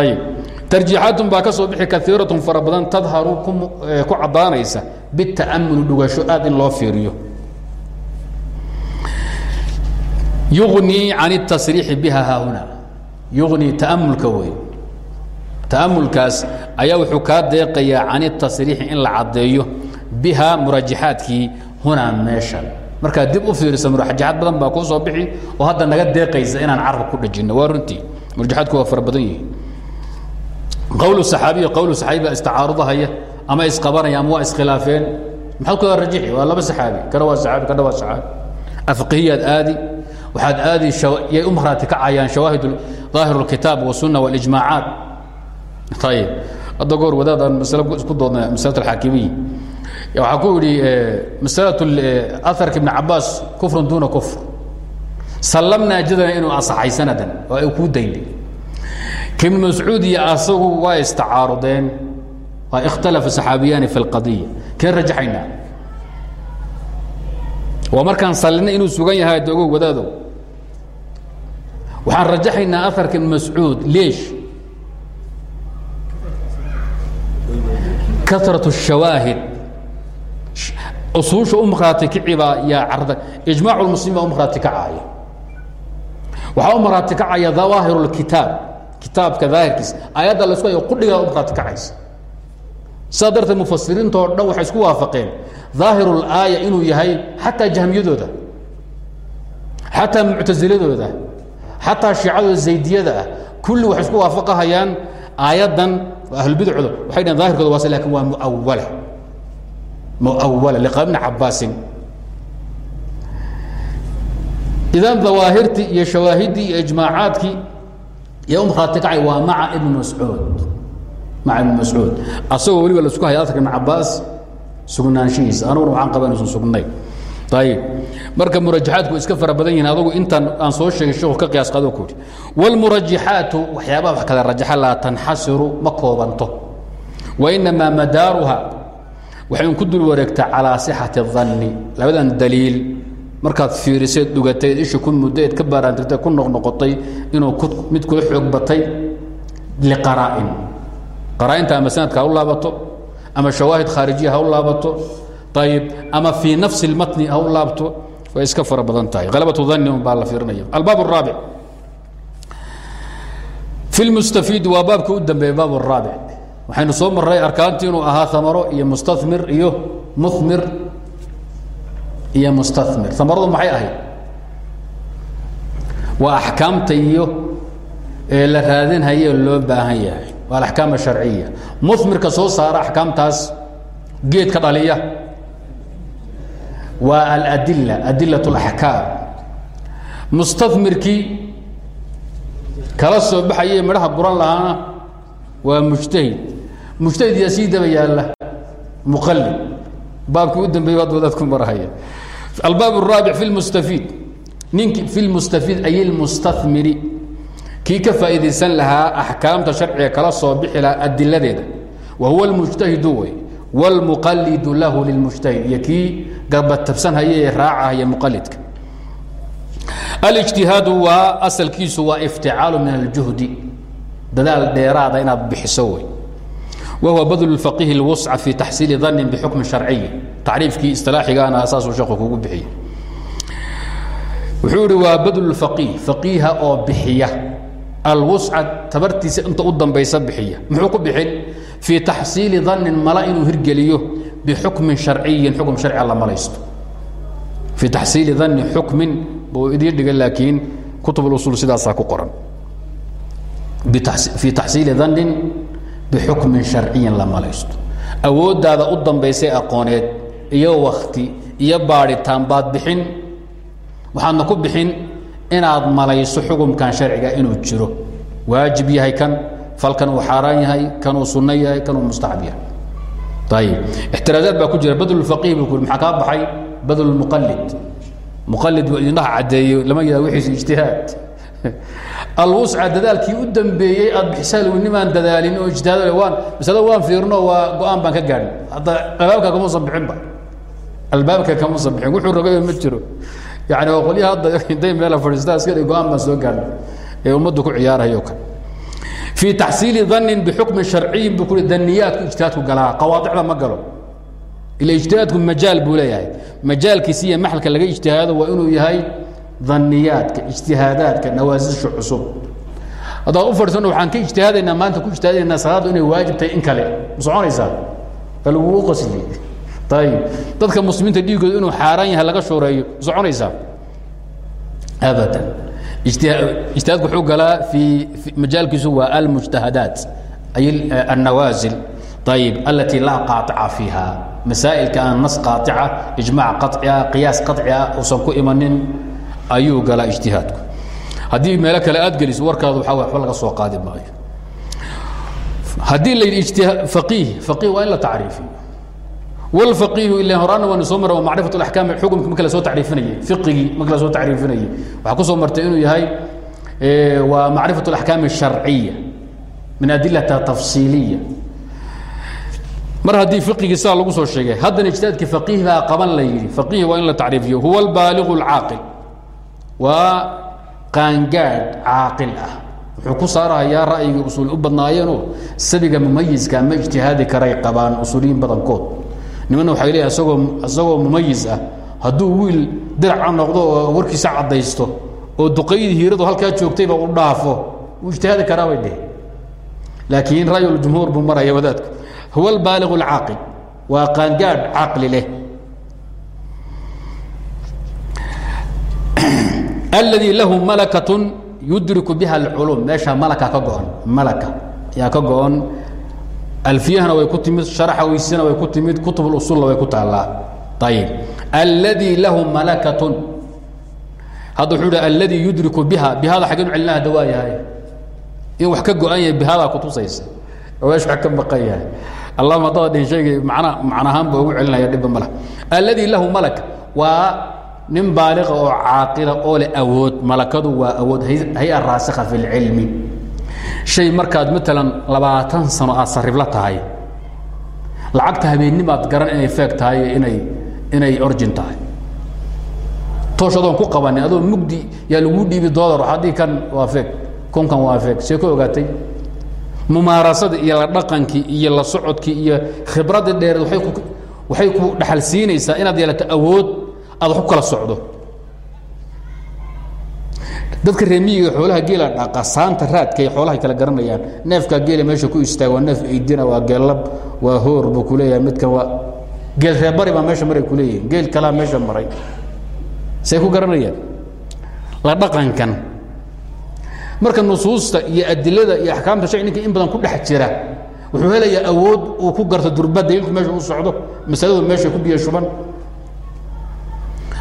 ayib tarjiixaatun baa ka soo bixi kaiiratun fara badan tadharu ku caddaanaysa bita'amuli dhugasho aad in loo fiiriyo yugnii can اtasriixi biha haahuna. Yugnii ta'amulka wey ta'amulkaas ayaa wuxuu kaa deeqayaa can اtasriixi in la caddeeyo biha murajaxaadkii hunaa meesha markaad dib u fiirisa murajaxaad badan baa kuu soo bixi oo hadda naga deeqaysa inaan carab ku dhajinno. Waa runtii. Murajaxaadku waa fara badan yihiin. Qowlu saxaabiy qowlu saxaabi baa istacaarudahaya ama isqabanaya ama waa iskhilaafeen. Maxaad ku rajixi waa laba saxaabi. Kana waa saxaabi kana waa saxaabi. Afqihiyaad aadi waaad aadiyay u maraatikacayaan shawaahid aahir kitaab wsuna wاlijmaacaat ayb hadda goor wadaad aan masl isku doodna maslad aakimiyi waxaa ku idhi maslatu aarka ibn cabaas kufrun duuna kufr. Sallamnaa jadana inuu ansaxay sanadan oo ay kuu daynay. Ibn mascuud iyo asagu waa istacaarudeen waa ikhtalafa saxaabiyaani fi اlqadiya keen rajaxaynaa? waa markaan sallinay inuu sugan yahay dogo wadaadow waxaan rajaxaynaa aharka ibn mascuud leesh kasrat الshawaahid usuusha u marhaati kicibaa yaa carda ijmaac lmuslimiin baa u marhaati kacaaya waxaa u marhaati kacaya dawaahir اlkitaab kitaabka daahirkiisa aayadda la isku hayo qudhigaa u marhaati kacaysa sidaa darteed mufasiriintoo dhan waxay isku waafaqeen. ظaahiru اlaaya inuu yahay xataa jahmiyadooda xataa muctasiladooda xataa shiicadooda zaydiyada ah kulli waxay isku waafaqahayaan aayaddan ahlubidcooda waxay dhaheen daahirkooda waase laakiin waa muawala muawala liqaab ibni cabaasin idan dawaahirtii iyo shawaahidii iyo ijmaacaadkii iyo umraati waa maca ibn mascuud maca ibn mascuud asagoo weliba la isku haya aarka ibn cabaas waxaan qaba inuusan sugnayn marka murajaxaatku iska fara badan yihiin adagu aan soo sheegay sheekhu ka qiyaas qaado ku yidhi wاlmurajaxaatu waxyaabaha wax kala rajaxa laa tanxasiru ma koobanto wa inamaa madaaruha waxayn ku dul wareegtaa calaa sixati اdanni labadan daliil markaad fiiriseed dhugatay isha ku muddo ka baaraantirtay ku noqnoqotay inuu mid kula xoog batay liqaraa'in qaraa'inta ama sanadka ha u laabato ama shawaahid khaarijiya ha u laabato ayib ama fii nafsi اlmatni ha u laabto way iska fara badan tahay halabatu dhanni un baa la fiirinaya albaab الraabic fi lmustafiid waa baabka u dambeeya baab الraabic waxaynu soo maray arkaanti inuu ahaa amaro iyo mustamir iyo mumir iyo mustamir amaradu maxay ahayd waa axkaamta iyo ee la raadinhaye loo baahan yahay waa alaxkaam asharciya mumirka soo saara axkaamtaas geedka dhaliya waa aladila adilaة اlaxkaam mustamirkii kala soo baxaye midhaha guran lahaana waa mujtahid mujtahid yaa sii daba yaalla muqalid baabkii u dambeeyey ad wadaad ku marahaya albaab الraabic fi lmustafiid ninki fi lmustafiid ay اlmustamiri kii ka faa'iidaysan lahaa axkaamta sharciga kala soo bixi lahaa adiladeeda. Wa huwa almujtahidu wey wاlmuqalidu lahu lilmujtahid. Iyo kii garbatabsanhaya ee raacahaya muqalidka alijtihaadu waa asalkiisu waa ifticaalu min aljuhdi. Dadaal dheeraada inaad bixiso wey wa huwa badlu faqihi اlwusca fi taxsiili dannin bixukmi sharciyi tacriifkii isilaaxigaana saasuu sheekhu kugu bixiyey. Wuxuu ihi waa badlu faqiih faqiiha oo bixiya alwusca tabartiisa inta u dambaysa bixiya. Muxuu ku bixin? Fii taxsiili danin mala inuu hirgeliyo bixukmin sharciyin xukm sharciga la malaysto. Fii taxsiili dani xukmin buu idiin dhigay laakiin kutub usul sidaasaa ku qoran. Fii taxsiili danin bixukmin sharciyin la malaysto. Awooddaada u dambaysay aqooneed iyo wakti iyo baadhitaan baad bixin. Waxaadna ku bixin inaad malayso xukumkan sharciga inuu jiro. Waajib yahay kan falkan uu xaaraan yahay kanuu sunno yahay kanuu mustaxab yahay. Ayib ixtiraazaad baa ku jira. Badlulfaqih buu yuri maxaa kaa baxay? Badlulmuqalid muqalid buu idindhaha caddeeyo lama yidhahdo wixiisu ijtihaad. Alwusca dadaalkii u dambeeyey aad bixisaa nimaan dadaalin oo ijtihaad waan masalada waan fiirno waa go'aan baan ka gaadhin. Hadda albaabka kamuusan bixinba albaabka kamuusan bixin. Wuxuu rogayo ma jiro yani waa qolyaha hadda intay meela fadhiistaa iska go'aan baan soo gaadhin ee ummaddu ku ciyaarayo kale fii taxsiili dannin bixukmin sharciyin buu kuhi daniyaadku ijtihaadku galaa qawaadicda ma galo. Ila ijtihaadku majaal buu leeyahay. Majaalkiisi iyo maxalka laga ijtihaado waa inuu yahay daniyaadka ijtihaadaadka nawaasisha cusub. Haddaad u fadhiisano waxaan ka ijtihaadaynaa maanta ku ijtihaadaynaa salaaddu inay waajib tahay in kale. Ma soconaysaa? Bal wuu qasli ayib dadka muslimiinta dhiigooda inuu xaaraan yahay laga shuureeyo ma soconaysaa abadan ijtihaadku wuxuu galaa fii majaalkiisu waa almujtahadaat ay annawaasil ayib alatii laa qaaطica fiiha masaa'ilka aan nas qaaطica ijmaac qaطciah qiyaas qaطci ah uusan ku imanin ayuu galaa ijtihaadku haddii meelo kale aad geliso warkaadu waa waxba laga soo qaadi maayo haddii la yidhi faqiih faqiih waa in la tacriifiyo wاlfaqiihu ila horaana waanu soo mara macrifat اaxkaam xukumki marka la soo tacriifinayay fiqigii marka la soo tacriifinayay waxaa ku soo martay inuu yahay waa macrifaة اaxkaam الsharciya min adilata tafsiiliya mar haddii fiqigii sidaa lagu soo sheegay haddana ijtihaadkii faqiih baa qaban la yidhi faqiih waa in la tacriifiyo huwa اlbaaligu اlcaaqil waa qaangaadh caaqil ah wuxuu ku saarahayaa ra'yigii usuul u badnaayeenoo sabiga mumayiska ma ijtihaadi karay qabaan usuuliyiin badankood nimana waxay leeyahay asagoo isagoo mumayis ah. Hadduu wiil diraca noqdo oo warkiisa caddaysto oo duqaydii hiiradu halkaa joogtayba u dhaafo wuu karaa bay dheh laakiin rayljumhuur buu maraya wadaadku huwa albaaligu alcaaqil. Waa qaangaadh caqli leh. Alladii lahu malakatun yudriku biha alculum meeshaa malaka ka go-on malaka. Yaa ka go-on alfiyahana way ku timid sharaxaweysina way ku timid kutubusulna way ku taalaa ayb alladii lahu malakatun. Hadda wuxuu idhi alladii yudriku biha. Bihada xaggeen u celinaha dawaa yahay. Inuu wax ka go-an yahay bihadaa kutusaysa oo meesh wax ka maqan yahay. Allahuma haddaada dhihin shaygay mana macnahaan baa ugu celinaya dhibba ma leh alladii lahu malak. Waa nin baaliqa oo caaqila oo leh awood. Malakadu waa awood. Hay'a raasikha fi اlcilmi shay markaad maalan labaatan sano aad saribla tahay. Lacagta habeennimaad garan inay feeg tahay inay inay orjin tahay. Toosh adoon ku qabanin adoo mugdi yaa laguu dhiibi doodar haddii kan waa feeg kunkan waa feeg. See ku ogaatay? Mumaarasadii iyo la dhaqankii iyo la socodkii iyo khibraddii dheereed waxay ku dhaxal siinaysaa inaad yeelato awood aad wax ku kala socdo dadka reemiyiga xoolaha geela dhaqa saanta raadka ay xoolahay kala garanayaan. Neefkaa geela meesha ku istaaga waa neef eydina waa geellab waa hoor buu ku leeyahay midkan waa geel reebari baa meesha maray ku leeyihiin geel kalaa meesha maray. Say ku garanayaan? La dhaqankan. Marka nusuusta iyo adilada iyo axkaamta shay ninka in badan ku dhex jira wuxuu helayaa awood uu ku garto durba daliilku meesha u socdo masaladu meesha ku biyo shuban.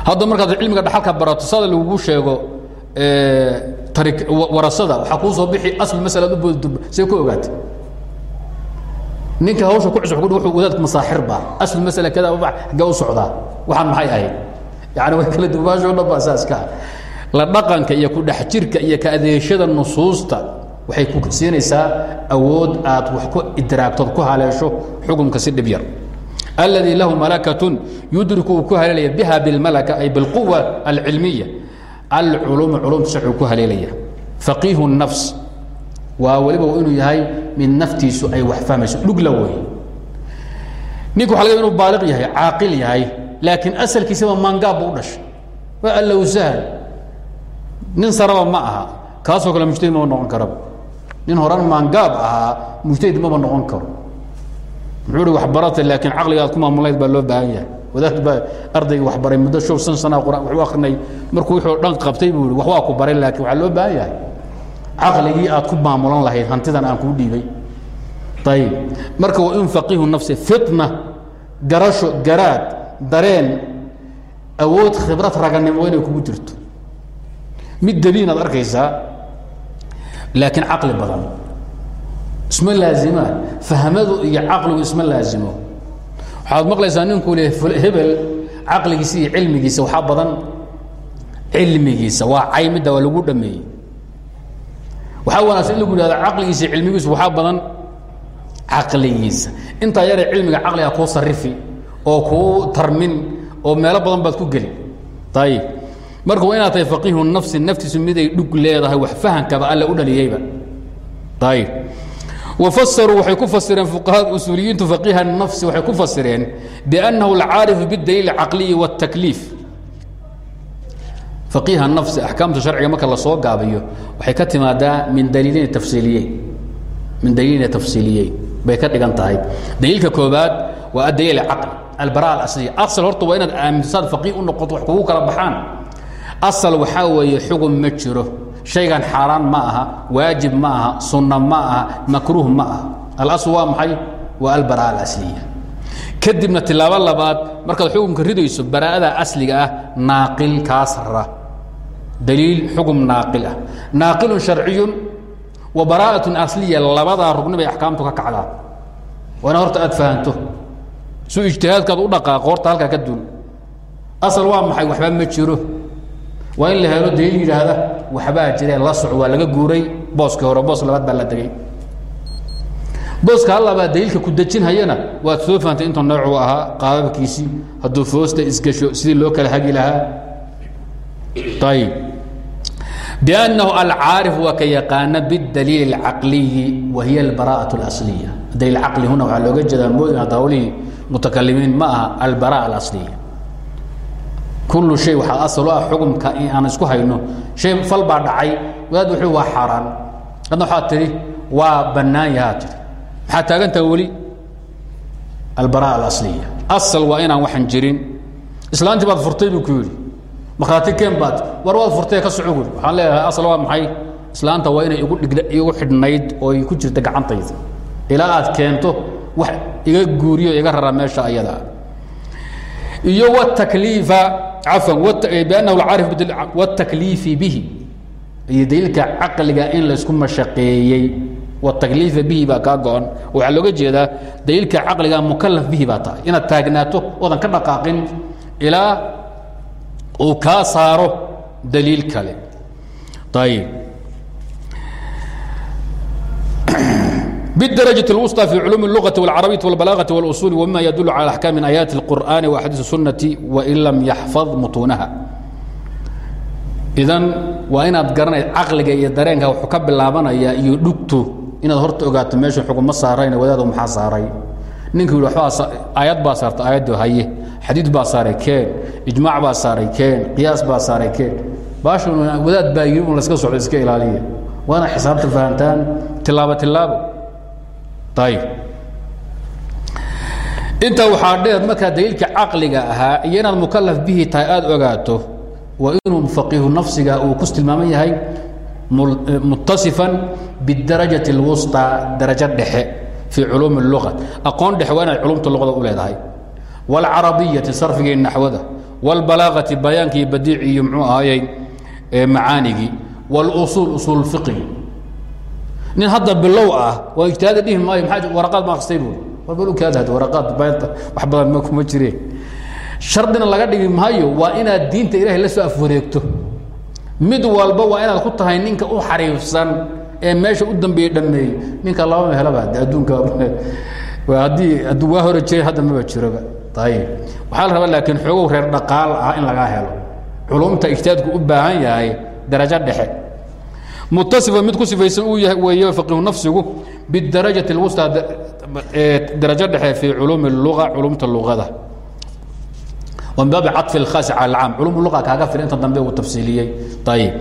Hadda markaad cilmiga dhaxalka barato sada lagugu sheego warasada waxaa kuu soo bixi asl masalaad u booddu see ku ogaatay. Ninka hawsha ku cusub u wadaadku masaaxirba asl masala kada ba agee u socdaa maxay ahayd yani way kala duwaasho dhan ba la dhaqanka iyo kudhex jirka iyo ka adeeshada nusuusta waxay ku siinaysaa awood aad wax ku idiraagtood ku haleesho xukunka si dhib yar. Alladii lahu malakatun yudriku ku haleelaya biha bilmalaka ay bilquwa alcilmiya alculum culumtu sharcigu ku haleelaya. Faqiihu nafs. Waa weliba inuu yahay mid naftiisu ay wax fahmayso. Dhugla wey ninku waa laga inu baaliq yahay caaqil yahay laakiin asalkiisaba maangaab buu u dhashay. Waa allowsahan nin saraba ma aha. Kaasoo kale mujtahid maba noqon karaba nin horan maangaab ahaa mujtahid maba noqon karo. Muxuu hi waxbarata laakiin caqligaad ku maamulayd baa loo baahan yahay wadaad baa ardayga waxbaray muddo show san sana quraan waxu akrinay markuu wuxuu dhan qabtay buu wax waa ku baray laakiin waxaa loo baahan yahay. Caqligii aad ku maamulan lahayd hantidan aan kuu dhiibay. Ayib marka waa in faqiihu nafsi fitna garasho garaad dareen awood khibrad raganimo inay kugu jirto. Mid dabiin aad arkaysaa laakiin caqli badan. Isma laazimaan fahmadu iyo caqligu isma laazimo waxaad maqlaysaa ninkuu le hebel caqligiisa iyo cilmigiisa waxaa badan. Cilmigiisa waa caymidda waa lagu dhameeyey. Waxaa wanaagsan in lagu yihahdo caqligiisa iyo cilmigiisa waxaa badan. Caqligiisa. Intaa yaree cilmiga caqliga kuu sarifi oo kuu tarmin oo meelo badan baad ku geli ayib marka waa inaad tahay faqiihu nafsi naftiisu miday dhug leedahay wax fahankaba alle u dhaliyeyba. Ayb wafasaruu waxay ku fasireen fuqahada usuuliyiintu faqiha nafsi waxay ku fasireen biannahu alcaarifu bidaliil caqliyi wاtakliif faqiha nafsi axkaamta sharciga marka la soo gaabiyo waxay ka timaadaa min daliilin tafsiiliyeyn min daliilin tafsiiliyeyn bay ka dhigan tahay daliilka koobaad waa adaliil caqli albara alasliya asal horta waa inaad aaminsaad faqiih u noqoto wax kugu kala baxaan asal waxaa weeye xugum ma jiro shaygan xaaraan ma aha waajib ma aha sunna ma aha makruuh ma aha. Alasl waa maxay? Waa albara alasliya. Kadibna tilaabo labaad markaad xukumka ridayso baraa'ada asliga ah naaqil kaas rara daliil xugum naaqil ah. Naaqilun sharciyun wa baraa'atun asliya labadaa rugni bay axkaamtu ka kacdaa. Waa inaad horta aad fahanto. Su ijtihaadkaad u dhaqaaqo horta halkaa ka dul asal waa maxay? Waxba ma jiro waa in la helo daliil yidhaahda waxbaa jireen la soco waa laga guuray booskii hore boos labaad baa la degay booska allabaa daliilka ku dejinhayana waad soo fahantay inta noocuu ahaa qaababkiisii hadduu foosta isgasho sidii loo kala hagi lahaa ayib biannahu alcaarif waa ka yaqaana bidaliil اlcaqliyi wa hiya albaraa'aة اlasliya daliil caqli huna waxaa looga jeedaa moodin hadda hawlihii mutakalimiin ma aha albara'a alasliya kullu shay waxaa asal u ah xukumka aan isku hayno. Shay fal baa dhacay wadaad wuxuu waa xaaraan. Adna waxaad tidhi waa bannaan yahaa tidhi. Maxaa taagantaha weli albara'a alasliya. Asal waa inaan waxan jirin. Islaantii baad furtay buu ku yidhi. Markhaati keen baad war waad furtay ka soco guri waxaan leeyahay asal waa maxay? Islaanta waa inay igu xidhnayd oo ay ku jirta gacantayda. Ilaa aad keento wax iga guuriyo iga rara meesha ayada. Iyo wtakliifa cafwan biannahu alcaarif wاtakliifi bihi. Iyo daliilka caqliga in laysku mashaqeeyey wtakliifa bihi baa kaa go-an. Waxaa looga jeedaa daliilka caqliga mukalaf bihi baa tahay. Inaad taagnaato oodan ka dhaqaaqin ilaa uu kaa saaro daliil kale. Ayib بالdرجة الوسطى في علوم اللغة والعربية والبلاغة والأصول ومما يدل على أحكام من آيات القرآن وأحاديث السنة وإن لم يحفظ متونها إذن waa inaad garanay caqliga iyo dareenka wuxuu ka bilaabanaya iyo dhugto inaad horta ogaato meesha xuguma saarayn wadaado maxaa saaray ninkii yidhi waxbaa aayad baa saarta aayaddu haye xadiid baa saaray keen ijmaac baa saaray keen qiyaas baa saaray keen baashan wadaad baa yidhi un layska socdo iska ilaaliya waana xisaabta fahantaan tilaabo tilaabo ayib intaa waxaa dheer markaa daliilka caqliga ahaa iyo inaad mukalaf bihi tahay aada ogaato waa inuu faqiihu nafsiga uu ku tilmaaman yahay mutasifan bidarajati اlwusطى darajo dhexe fii culuumi اluga aqoon dhexe waa inaad culumta luqada u leedahay wاlcarabiyati sarfigii naxwada wاlbalaagati bayaankii badiici iyo mxuu ahayey macaanigii wاlusuul usuul fiqigi nin hadda bilow ah waa ijtihaada dhihi maayo maa waraqaad ma akhristay buuri war bal ukaada had waraqaad wax badan ma kuma jireen. Shardina laga dhigi maayo waa inaad diinta ilaahay la soo afwareegto. Mid walba waa inaad ku tahay ninka u xariifsan ee meesha u dambeeye dhameeyey ninka laba mehelaba adduunka haddii hadduu waa hore jiray hadda maba jiroba ayib waxaa la rabaa laakiin xoogow reer dhaqaal ah in lagaa helo. Culumta ijtihaadku u baahan yahay darajo dhexe mutasifan mid ku sifaysan uu yahay weeye faqihu nafsigu bidarajati اlwusطى darajo dhexe fii culuumi اluga culumta luqada min baabi caطfi اlkhaas calى اlcaam culum luqa kaaga fil inta dambe uu tafsiiliyey ayib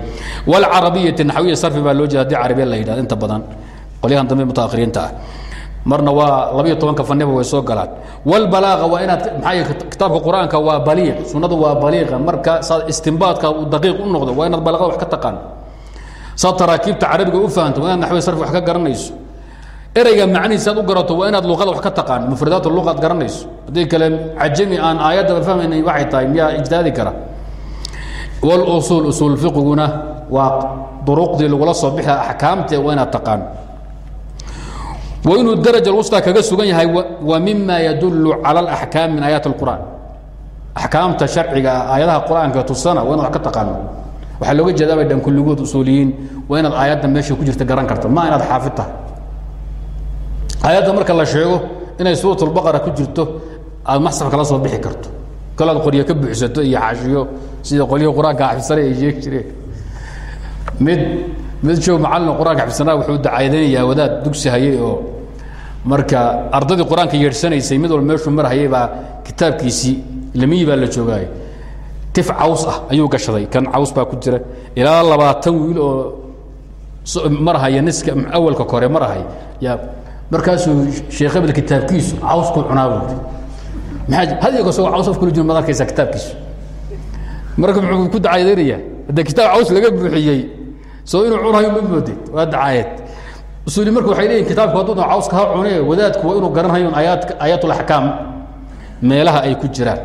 wاlcarabiyati naxwiya sarfi baa loo jeeda hadii carabiya la yidhahdo inta badan qolyahan dambe mutaakhiriinta ah marna waa labayo tobanka faniba way soo galaan wاlbalaaga waa inaad maxaa kitaabka qur-aanka waa baliiq sunnadu waa baliiqa marka saa istimbaadka uu daqiiq u noqdo waa inaad balaqada wax ka taqaan saad taraakiibta carabiga u fahanto waa inaad naxway sarfi wax ka garanayso. Ereyga macnihiis aad u garato waa inaad luqada wax ka taqaan mufradaat luqaad garanayso. Haddii kale cajami aan aayaddaba fahmayna waxay tahay miyaa ijtihaadi kara. Wlusuul usuul fiqiguna waa duruqdii lagula soo bixia axkaamte waa inaad taqaan. Wa inuu daraja alwustaa kaga sugan yahay wa mima yadullu cala alaxkaam min aayaati اlqur'an axkaamta sharciga ah aayadaha qur'aanka tusana waa inaad wax ka taqaano waxaa looga jeedaa bay dhan kulligood usuuliyiin. Waa inaad aayadda meesha ku jirta garan karto. Ma inaad xaafid tahay aayadda marka la sheego inay suuraة اlbaqara ku jirto aad maxsaf kala soo bixi karto. Kalaad qoryo ka buuxsato iyo xaashiyo sida qolyihi qur'aanka xafisana ay sheegi jireen. Mid mid joog macallin qur'aanka xifsanaa wuxuu dacaydanayaa wadaad dugsi hayay oo marka ardadii qur'aanka yeedhsanaysay mid walba meeshuu marhayay baa kitaabkiisii lamiyi baa la joogaay tif caws ah ayuu gashaday. Kan caws baa ku jira. Ilaa labaatan wiil oo marhaya niska awalka kore marhay yaa markaasuu sheekh hebel kitaabkiisu cawskuu cunaa buuri maxaa hadigo isagoo caws afkula jiro maad arkaysaa kitaabkiisu. Marka muxuu ku dacaydaynayaa hadda kitaab caws laga buuxiyey soo inuu cunayo ma moodid. Waa dacaayad. Usuli marka waxay leeyihiin kitaabku hadduu cawska ha cune wadaadku waa inuu garanhayo aayaadka aayaatulaxkaam meelaha ay ku jiraan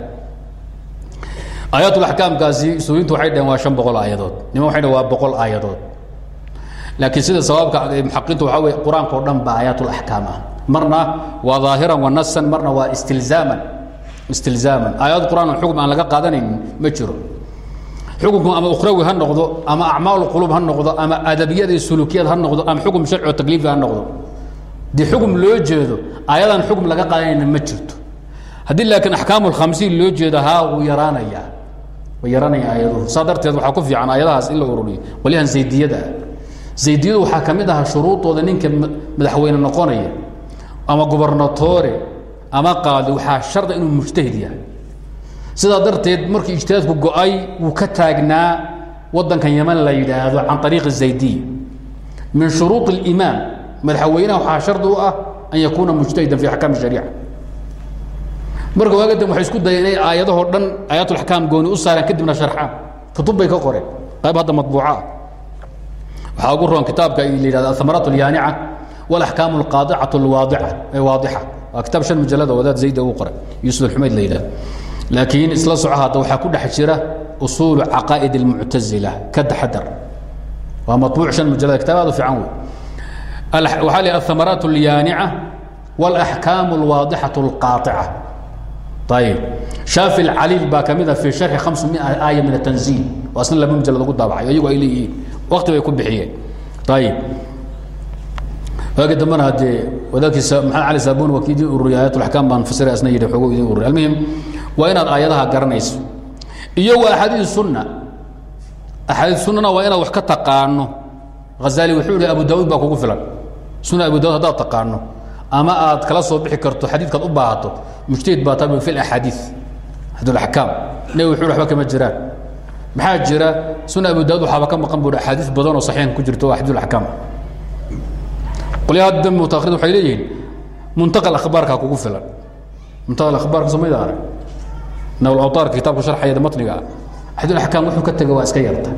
aayaatulaxkaamkaasi usuuliintu waxay dhaheen waa shan boqol aayadood. Nima waxay dhaheen waa boqol aayadood. Laakiin sida sawaabka muxaqiintu waxaa weye qur'aanka oo dhan ba aayaatulaxkaam ah. Marna waa daahiran wa nasan marna waa istilzaaman. Istilzaaman. Aayad qur'aan xukm aan laga qaadanaynin ma jiro. Xukunku ama ukhrawi ha noqdo ama acmaal qulub ha noqdo ama adabiyad iyo sulukiyad ha noqdo ama xukum sharci oo takliifi ha noqdo. Dii xukum loo jeedo aayadaan xukum laga qaadanayna ma jirto. Haddii laakiin axkaamu lkhamsiin loo jeedo haa wuu yaraanayaa way yaraanaya aayaduhu saa darteed waxaa ku fiican aayadahaas in la ururiyo. Qolyahan zaydiyada. Ah zaydiyadu waxaa ka mid ahaa shuruudooda ninka madaxweyne noqonaya ama gubernatore ama qaadi waxaa sharda inuu mujtahid yahay. Sidaa darteed markii ijtihaadku go'ay wuu ka taagnaa wadankan yaman la yidhaahdo can ariiqi zaydiya. Min shuruud اlimaam madaxweynaha waxaa shardi u ah an yakuuna mujtahidan fi axkaam shariica marka waagadan waxay isku dayeen inay aayadahoo dhan aayaatulxkaam gooni u saareen kadibna sharxaan kutub bay ka qoreen. Qayb hadda madbuuca ah ugu roon kitaabka la yidhahda athamaraat alyaanica walaxkaam alqaadicat alwaadica ee waadixa. Waa kitaab shan mujallada wadaad zayda uu qoray. Yuusuf alxumayd la laakiin isla soco waxaa ku dhex jira usuulu caqaa'id almuctazila ka taxadar waa matbuuc shan mujallada kitaab aad u fiican wey waxaa la yidhahda athamaraat alyaanica walaxkaamu alwaadixatu alqaaica ayib shaafi alcaliil baa ka mid a fi sharxi hamsmia aaya min atanziil oo asna laba mujalad ugu daabacay iyagu ay leeyihiin wakti bay ku bixiyeen ayib waagi dambana haddee wadaadkiisa maxamed cali saabun waa kii idin ururiya ayat laxkaam baan fasiray asna yidhi xogo idin ururiy almuhim waa inaad aayadaha garanayso iyo wa axaadiis sunna axaadiis sunnana waa inaad wax ka taqaano hazali wuxuu yihi abu daawuud baa kugu filan sunna abu daawud haddaad taqaano ama aad kala soo bixi karto xadiidkaad u baahato mujtahid baa tabi fi laxaadiis xadulaxkaam nebi wuxuu waxba kama jiraan maxaa jira? Sunna abu daawud waxaaba ka maqan buuri axaadiis badan oo saxiixan ku jirto oo xadiidulaxkaam qolyaha dambe mutaakhirin waxay leeyihiin muntaqal akhbaarkaa kugu filan. Muntaqal akhbaarka somayda arag. Nawl awtaarka kitaabka sharxayada matniga. Ah xadiid axkaam wuxuu ka tegay waa iska yarta.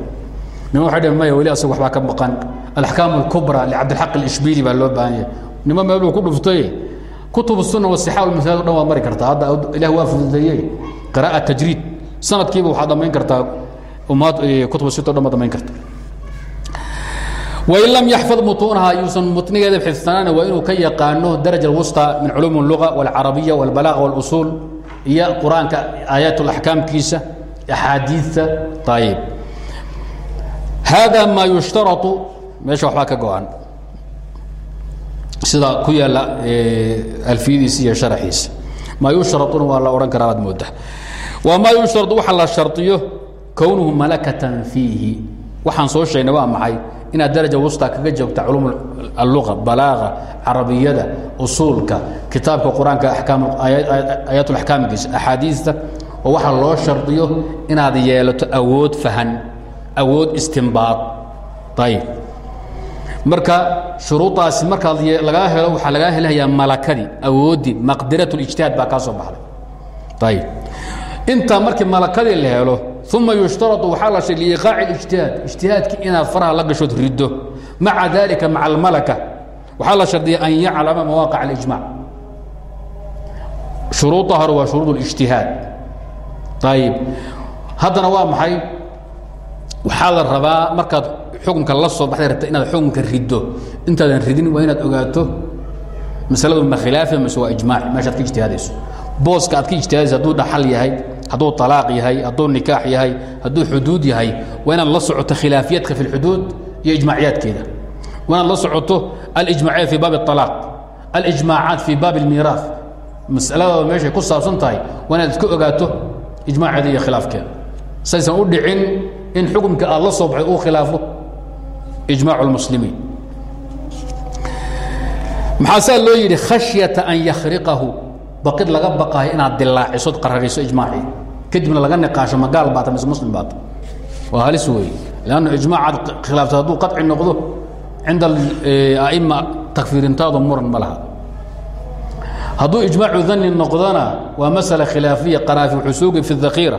Nima waxay dhaheen maya weli asaga waxbaa ka maqan. Alaxkaam alkubra licabdilxaq alishbili baa loo baahan yahay nimo meeluu ku dhuftay? Kutub suna wasixa almasaaid o dhan waa mari kartaa hadda ilah waa fududeeye qira'a tajriid. Sanadkiiba waxaa dhammayn kartaa ummaad kutub sita o dhan karta. Wain lam yaxfad mutuunaha yuusan mutnigeeda xifsanaana waa inuu ka yaqaano daraja alwusta min culuum اlluga walcarabiya walbalaaqa walusuul iyo qur'aanka aayaat laxkaamkiisa axaadiidta. Ayib hada maa yushtarau meesha waxbaa ka go-an sida ku yaalla alfiyadiisa iyo sharaxiisa. Maa yushrauna waa la odhan karaa aad mooda wamaa yushtarau waxa la shardiyo kownuhu malakatan fiihi. Waxaan soo sheegnay waa maxay? Inaad daraja wusta kaga joogta culum alluga balaaga carabiyada usuulka kitaabka qur'aanka aayaat axkaamkiisa axaadiista oo waxaa loo shardiyo inaad yeelato awood fahan awood istimbaad ayib marka shuruudaasi markaad lagaa helo waxaa lagaa helayaa malakadii awooddii maqdirat اlijtihaad baa kaa soo baxday ayib intaa markii malakadii la helo uma yushtarau waxaa la shay liiqaaci اlijtihaad ijtihaadkii inaad faraha la gashood riddo maca dalika maca almalaka waxaa la shardiya an yaclama mawaaqic اlijmac shuruuda hore waa shuruud اlijtihaad ayib haddana waa maxay waxaa la rabaa markaad xukunka la soo baxday rabta inaad xukunka rido intaadan ridin waa inaad ogaato masaladu ma khilaafa mase waa ijmaac. Meeshaad ka ijtihaadayso. Booska aad ka ijtihaadayso hadduu dhaxal yahay hadduu talaaq yahay hadduu nikaax yahay hadduu xuduud yahay waa inaad la socoto khilaafiyadka fi lxuduud iyo ijmaaciyaadkeeda. Waa inaad la socoto alijmaaciyaat fii baabi alaaq alijmaacaat fii baabi almiiraaf masaladaada meeshay ku saabsan tahay waa inaad iska ogaato ijmaaceeda iyo khilaafkeeda. Saysan u dhicin in xukumka aad la soo baxay uu khilaafo ijmaac اlmuslimiin maxaa saa loo yidhi khashyata an yakhriqahu? Baqid laga baqayo inaad dilaacisod qarariso ijmaacii kadibna laga niqaasho ma gaal baata mise muslim baata. Waa halis weeye. Lannu ijmaacaad khilaafta hadduu qaطci noqdo cinda aima takfiirintaadu muran ma laha. Hadduu ijmaacu dani noqdona waa masala khilaafiya qaraafi wuxuu soogi fi dakiira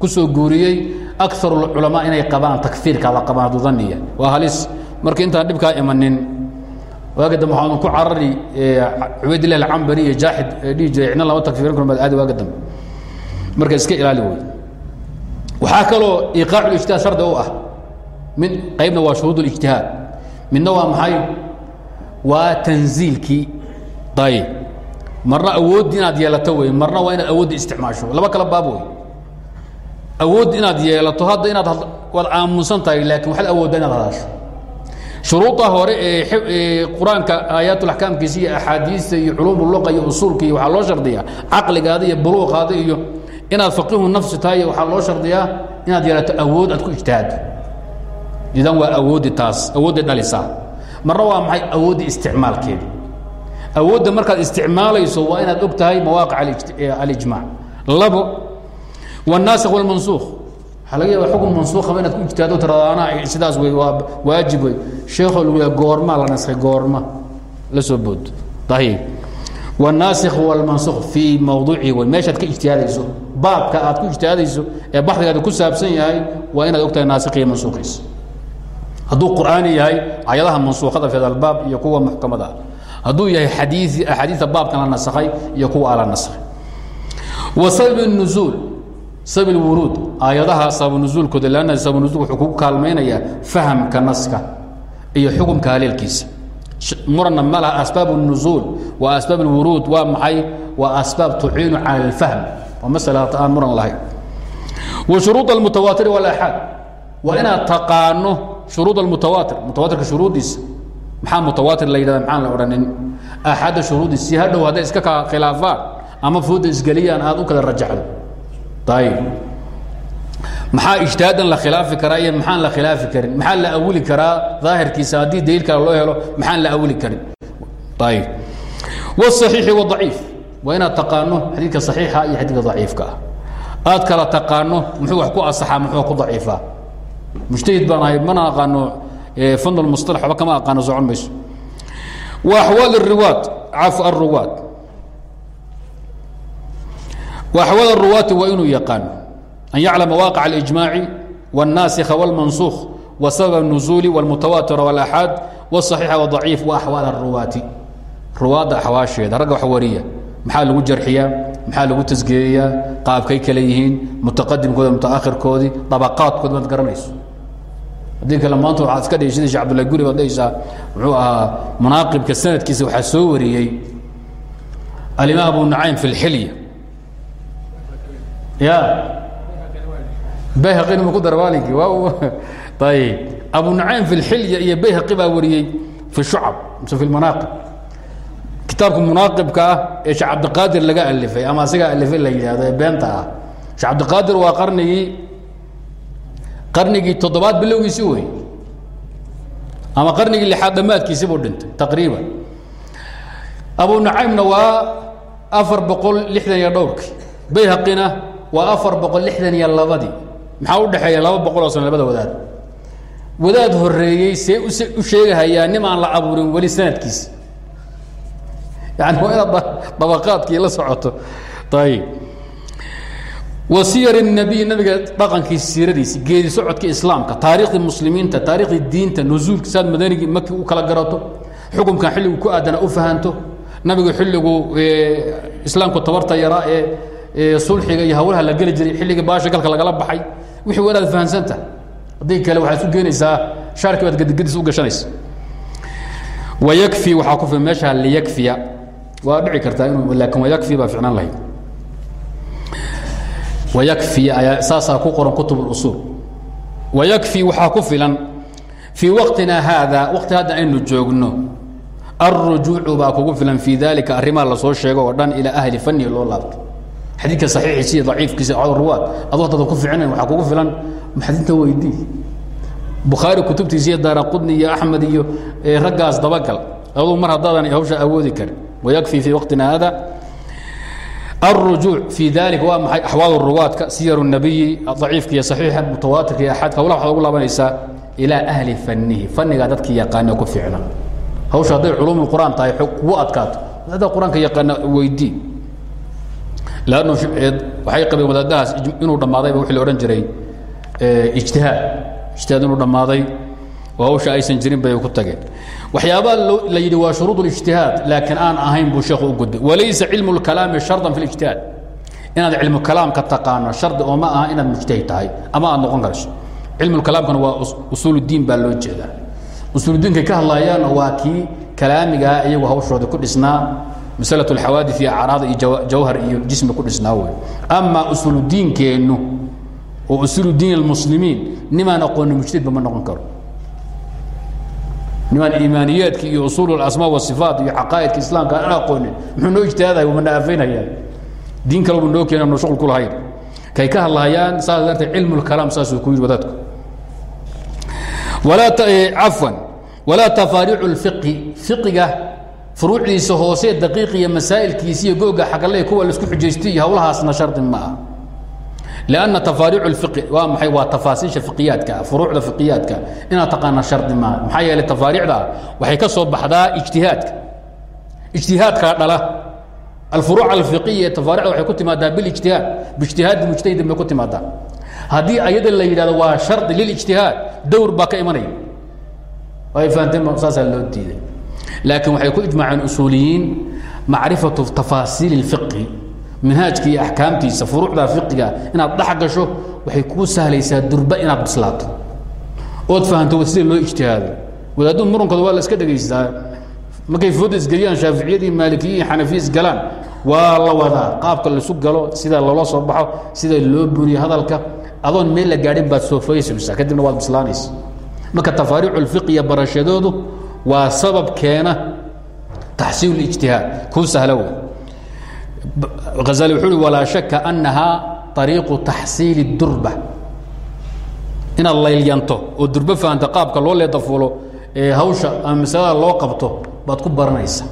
ku soo guuriyey akar culamaa inay qabaan takfiirka la qabaan hadduu daniya waa halis marka intaan dhibkaa imanin waagi dambe waxaan ku carari cubaydillahi alcambari iyo jaaxid dhihi jiray cidna lama takfiirin karo maad aadi waaga dambe marka iska ilaali wey waxaa kaloo iqaacu ijtihaad shardi u ah mid qaybna waa shuruud اlijtihaad midna waa maxay waa tanziilkii ayb marna awooddii inaad yeelato wey marna waa inaad awoodda isticmaasho laba kala baab wey awood inaad yeelato hadda inaad waad aamusan tahay laakiin waxaad awoodda inaad hadasho. Shuruuda hore ee qur'aanka aayaatulaxkaamkiisa iyo axaadiista iyo culuum luqa iyo usuulka iyo waxaa loo shardiyaa. Caqligaada iyo buluuqaada iyo inaad faqihu nafsi tahay waxaa loo shardiyaa inaad yeelato awood aad ku ijtihaado idan waa awooddi taas awoodday dhalisaa. Marna waa maxay awoodda isticmaalkeeda awoodda markaad isticmaalayso waa inaad og tahay mawaaqic alijmaac labo wاnaasikh wاlmansuukh waxaa laga yaaba xukun mansuukhaba inaad ku ijtihaado tiradaana sidaas wey waa waajib wey sheekho lagu yaha goormaa la naskhay goorma la soo bood ayib wاnaasikh wاlmansukh fii mawduucihi wey meeshaad ka ijtihaadayso baabka aad ku ijtihaadayso ee baxdigaada ku saabsan yahay waa inaad og tahay naasikh iyo mansuukhiisa hadduu qur'aani yahay ayadaha mansuukhada fi albaab iyo kuwa muxkamada hadduu yahay xadii axaadiia baabkan la nasakhay iyo kuwa ala nasakhay wa sabab الnuzuul sabab اlwuruud aayadaha sababunuzuulkooda lanna sababunuzuul wuxuu kugu kaalmaynayaa fahamka naska iyo xukumka haleelkiisa muranna ma laha asbaab الnuzuul wa asbaab اlwuruud waa maxay waa asbaab tuciinu cala اlfahm waa masala aan muran lahayn wa shuruud اlmutawaatir wاlaxaad waa inaad taqaano shuruud almutawaatir mutawaatirka shuruuddiisa maxaa mutawaatir la yidhahda maxaan la odhanin axadda shuruuddiisa si hadhow hadday iska ka khilaafaan ama fooda isgeliyaan aad u kala rajaxdo ayib maxaa ijtihaadan la khilaafi karaa iyo maxaan la khilaafi karin maxaa la awili karaa daahirkiisa haddii daliil kale loo helo maxaan la awili karin ayib wاصaxiixi wاضaciif waa inaad taqaano xadiidka صaxiixa iyo xadiidka daciifka ah aad kala taqaano muxuu wax ku asaxaa muxuu ku daciifaa mujtahid baan ahay mana aqaano fan mustalax waba kama aqaano socon mayso wa axwaal الriwaad cafu aلruwaad wa axwaal الruwaati waa inuu yaqaano an yaclama waaqic اlijmaaci wالnaasikha wاlmansuukh wa sabab الnuzuuli wاlmutawaatir wاlaxaad wالصaxiixa wضaciif wa axwaal الruwaati ruwaadda axwaasheeda ragga wax wariya maxaa lagu jarxiyaa maxaa lagu tasgeeyayaa qaabkay kale yihiin mutaqadimkooda mutaakhirkoodii dabaqaadkood maad garanayso haddii kale maanta waxaad iska dhihi sida shee abdullahi guri baad dhehaysaa muxuu ahaa munaaqibka sanadkiisa waxaa soo wariyey alimaam abu nucaym fi lxilya ya. Bayhaqina ma ku dara maalinkii waa ayib abu nucaym fi lxilya iyo bayhaqi baa wariyey fi shucab mise fi lmanaaqib kitaabka munaaqibka ah ee shee cabdiqaadir laga alifay ama asigaa alifay la yidhahdo ee beenta ah. Shee cabdiqaadir waa qarnigii qarnigii toddobaad bilowgiisi wey ama qarnigii lixaad dhammaadkiisi buu dhintay taqriiban. Abu nucaymna waa afar boqol lixdan iyo dhowrkii bayhaqina waa afar boqol lixdan iyo labadii. Maxaa u dhexeeya laba boqol oo sano labada wadaad? Wadaad horeeyey see u sheegahayaa nim aan la abuurin weli sanadkiisi yani waa inaad dabaqaadkii la socoto. Ayib wa siyar الnabiy nabiga dhaqankiisa siiradiisi geedi socodka islaamka taariikhdii muslimiinta taariikhdii diinta nuzuulka saad madanigii markii u kala garato xukumkan xilligu ku aadana u fahanto nabigu xilligu islaamku tabarta yaraa ee sulxiga iyo hawlaha la geli jiray xilligii baasha galka lagala baxay wixii waa inaad haddii kale waxaad isu keenaysaa shaarkii baad gedigadis u gashanaysa wayakfi waxaa ku meesha liyakfiya. Waa dhici kartaa inuu laakin wayakfi baa ficnaan lahayd. Wayakfi ayaa saasaa ku qoran kutub اlusuul wayakfi waxaa ku filan fii waqtina haada waqti hadda aynu joogno alrujuucu baa kugu filan fii dalika arrimaha la soo sheego dhan ilaa ahli fanihi loo laabto xadiidka saxiixiisa iyo daciifkiisa ruwaad adoo haddadan ku ficinayn waxaa kugu filan maxadinta weydii bukhaari kutubtiisa iyo daara qudni iyo axmed iyo raggaas dabagal aduu mar haddaadan hawsha awoodi karin wayakfii fii waqtina hada الرجوع في ذلك waa maay أحواaل الرواaدka سyر النبي ضaciifka iyo صaحيixa mutawaatirka iyo أxaadka hawlaha waxaad ugu laabanaysaa إilىa أhli فanihi فanigaa dadkii yaqaana ku fiicna hawsha hadday culuم الqur'an tahay kugu adkaato wadaada qur-aanka yaqaana weydii lannu waxay qabeen wadaadahaas inuu dhammaadayba wii la odhan jiray ijtihaad ijtihaad inuu dhammaaday oo hawsha aysan jirin bay ku tageen waxyaabaa la yidhi waa shuruud اlijtihaad laakiin aan ahayn buu sheekhu u gudbay walaysa cilmu اlkalaami sharطan fi اlijtihaad inaad cilmu kalaamka taqaano shardi oo ma aha inaad mujtahid tahay ama aad noqon karayso cilmu kalaamkana waa usuul اdiin baa loo jeedaa usuuldiinkay ka hadlayaanna waa kii kalaamigaa iyagu hawshooda ku dhisnaa masalaة اlxawaadii iyo acraada iyo jawhar iyo jismi ku dhisnaa wey ama usuuludiinkeennu oo usuulu diin اlmuslimiin nimaan aqooni mujtahidba ma noqon karo nimaan iimaaniyaadki iyo usuul اasmaa wasifaat iyo caqaa'idka islaamka aan aqoonin muxuu noo ijtihaadaya mana aafaynaya diin kaleba noo keena no shuqul ku lahayn kay ka hadlahayaan saas darteed cilmu اlkalaam saasuu ku yidhi wadaadku walaa cafwan walaa tafaariicu اlfiqhi fiqiga furuucdiisa hoose daqiiq iyo masaa'ilkiisi iyo googa xagale kuwa la isku xujaysto iyo hawlahaasna shardi ma ah lanna tafaariic lfiqi waa maxay? Waa tafaasiisha fiqiyaadka furuucda fiqiyaadka. Inaad taqaana shardi maaha maxaa yeeley tafaariicda waxay ka soo baxdaa ijtihaadka. Ijtihaadkaa dhala. Alfuruuc alfiqiya tafaaricda waxay ku timaadaa bilijtihaad biijtihaadi mujtahidin bay ku timaadaa. Haddii ayada la yidhahdo waa shardi lilijtihaad dowr baa ka imanaya. Ay fahanteen saasaa loo diiday laakiin waxay ku ijmaaceen usuuliyiin macrifatu tafaasiil اfiqhi manhaajka iyo axkaamtiisa furuucda fiqiga inaad dhex gasho waxay kuu sahlaysaa durba inaad bislaato ood fahanto sida loo ijtihaado wadaadu murankood waa la iska dhegaystaa markay fooda isgeliyaan shaaficiyadii maalikiyihi xanafiya isgalaan waa la wadaa qaabka laisu galo sida loola soo baxo sida loo buriyo hadalka adoon meel la gaadhin baad soofaysamsaa kadibna waad bislaanaysa marka tafaariicu اfiq barashadoodu waa sabab keena taxsiil ijtihaad kuu sahla wey غزالي وxuu uhi وlaa شhaka أنaha طريiqu تaxsiiل الdurba inaad laylyanto oo durbo fahanto qaabka loo leedafulo ee hawsha ama masalada loo qabto baad ku baranaysa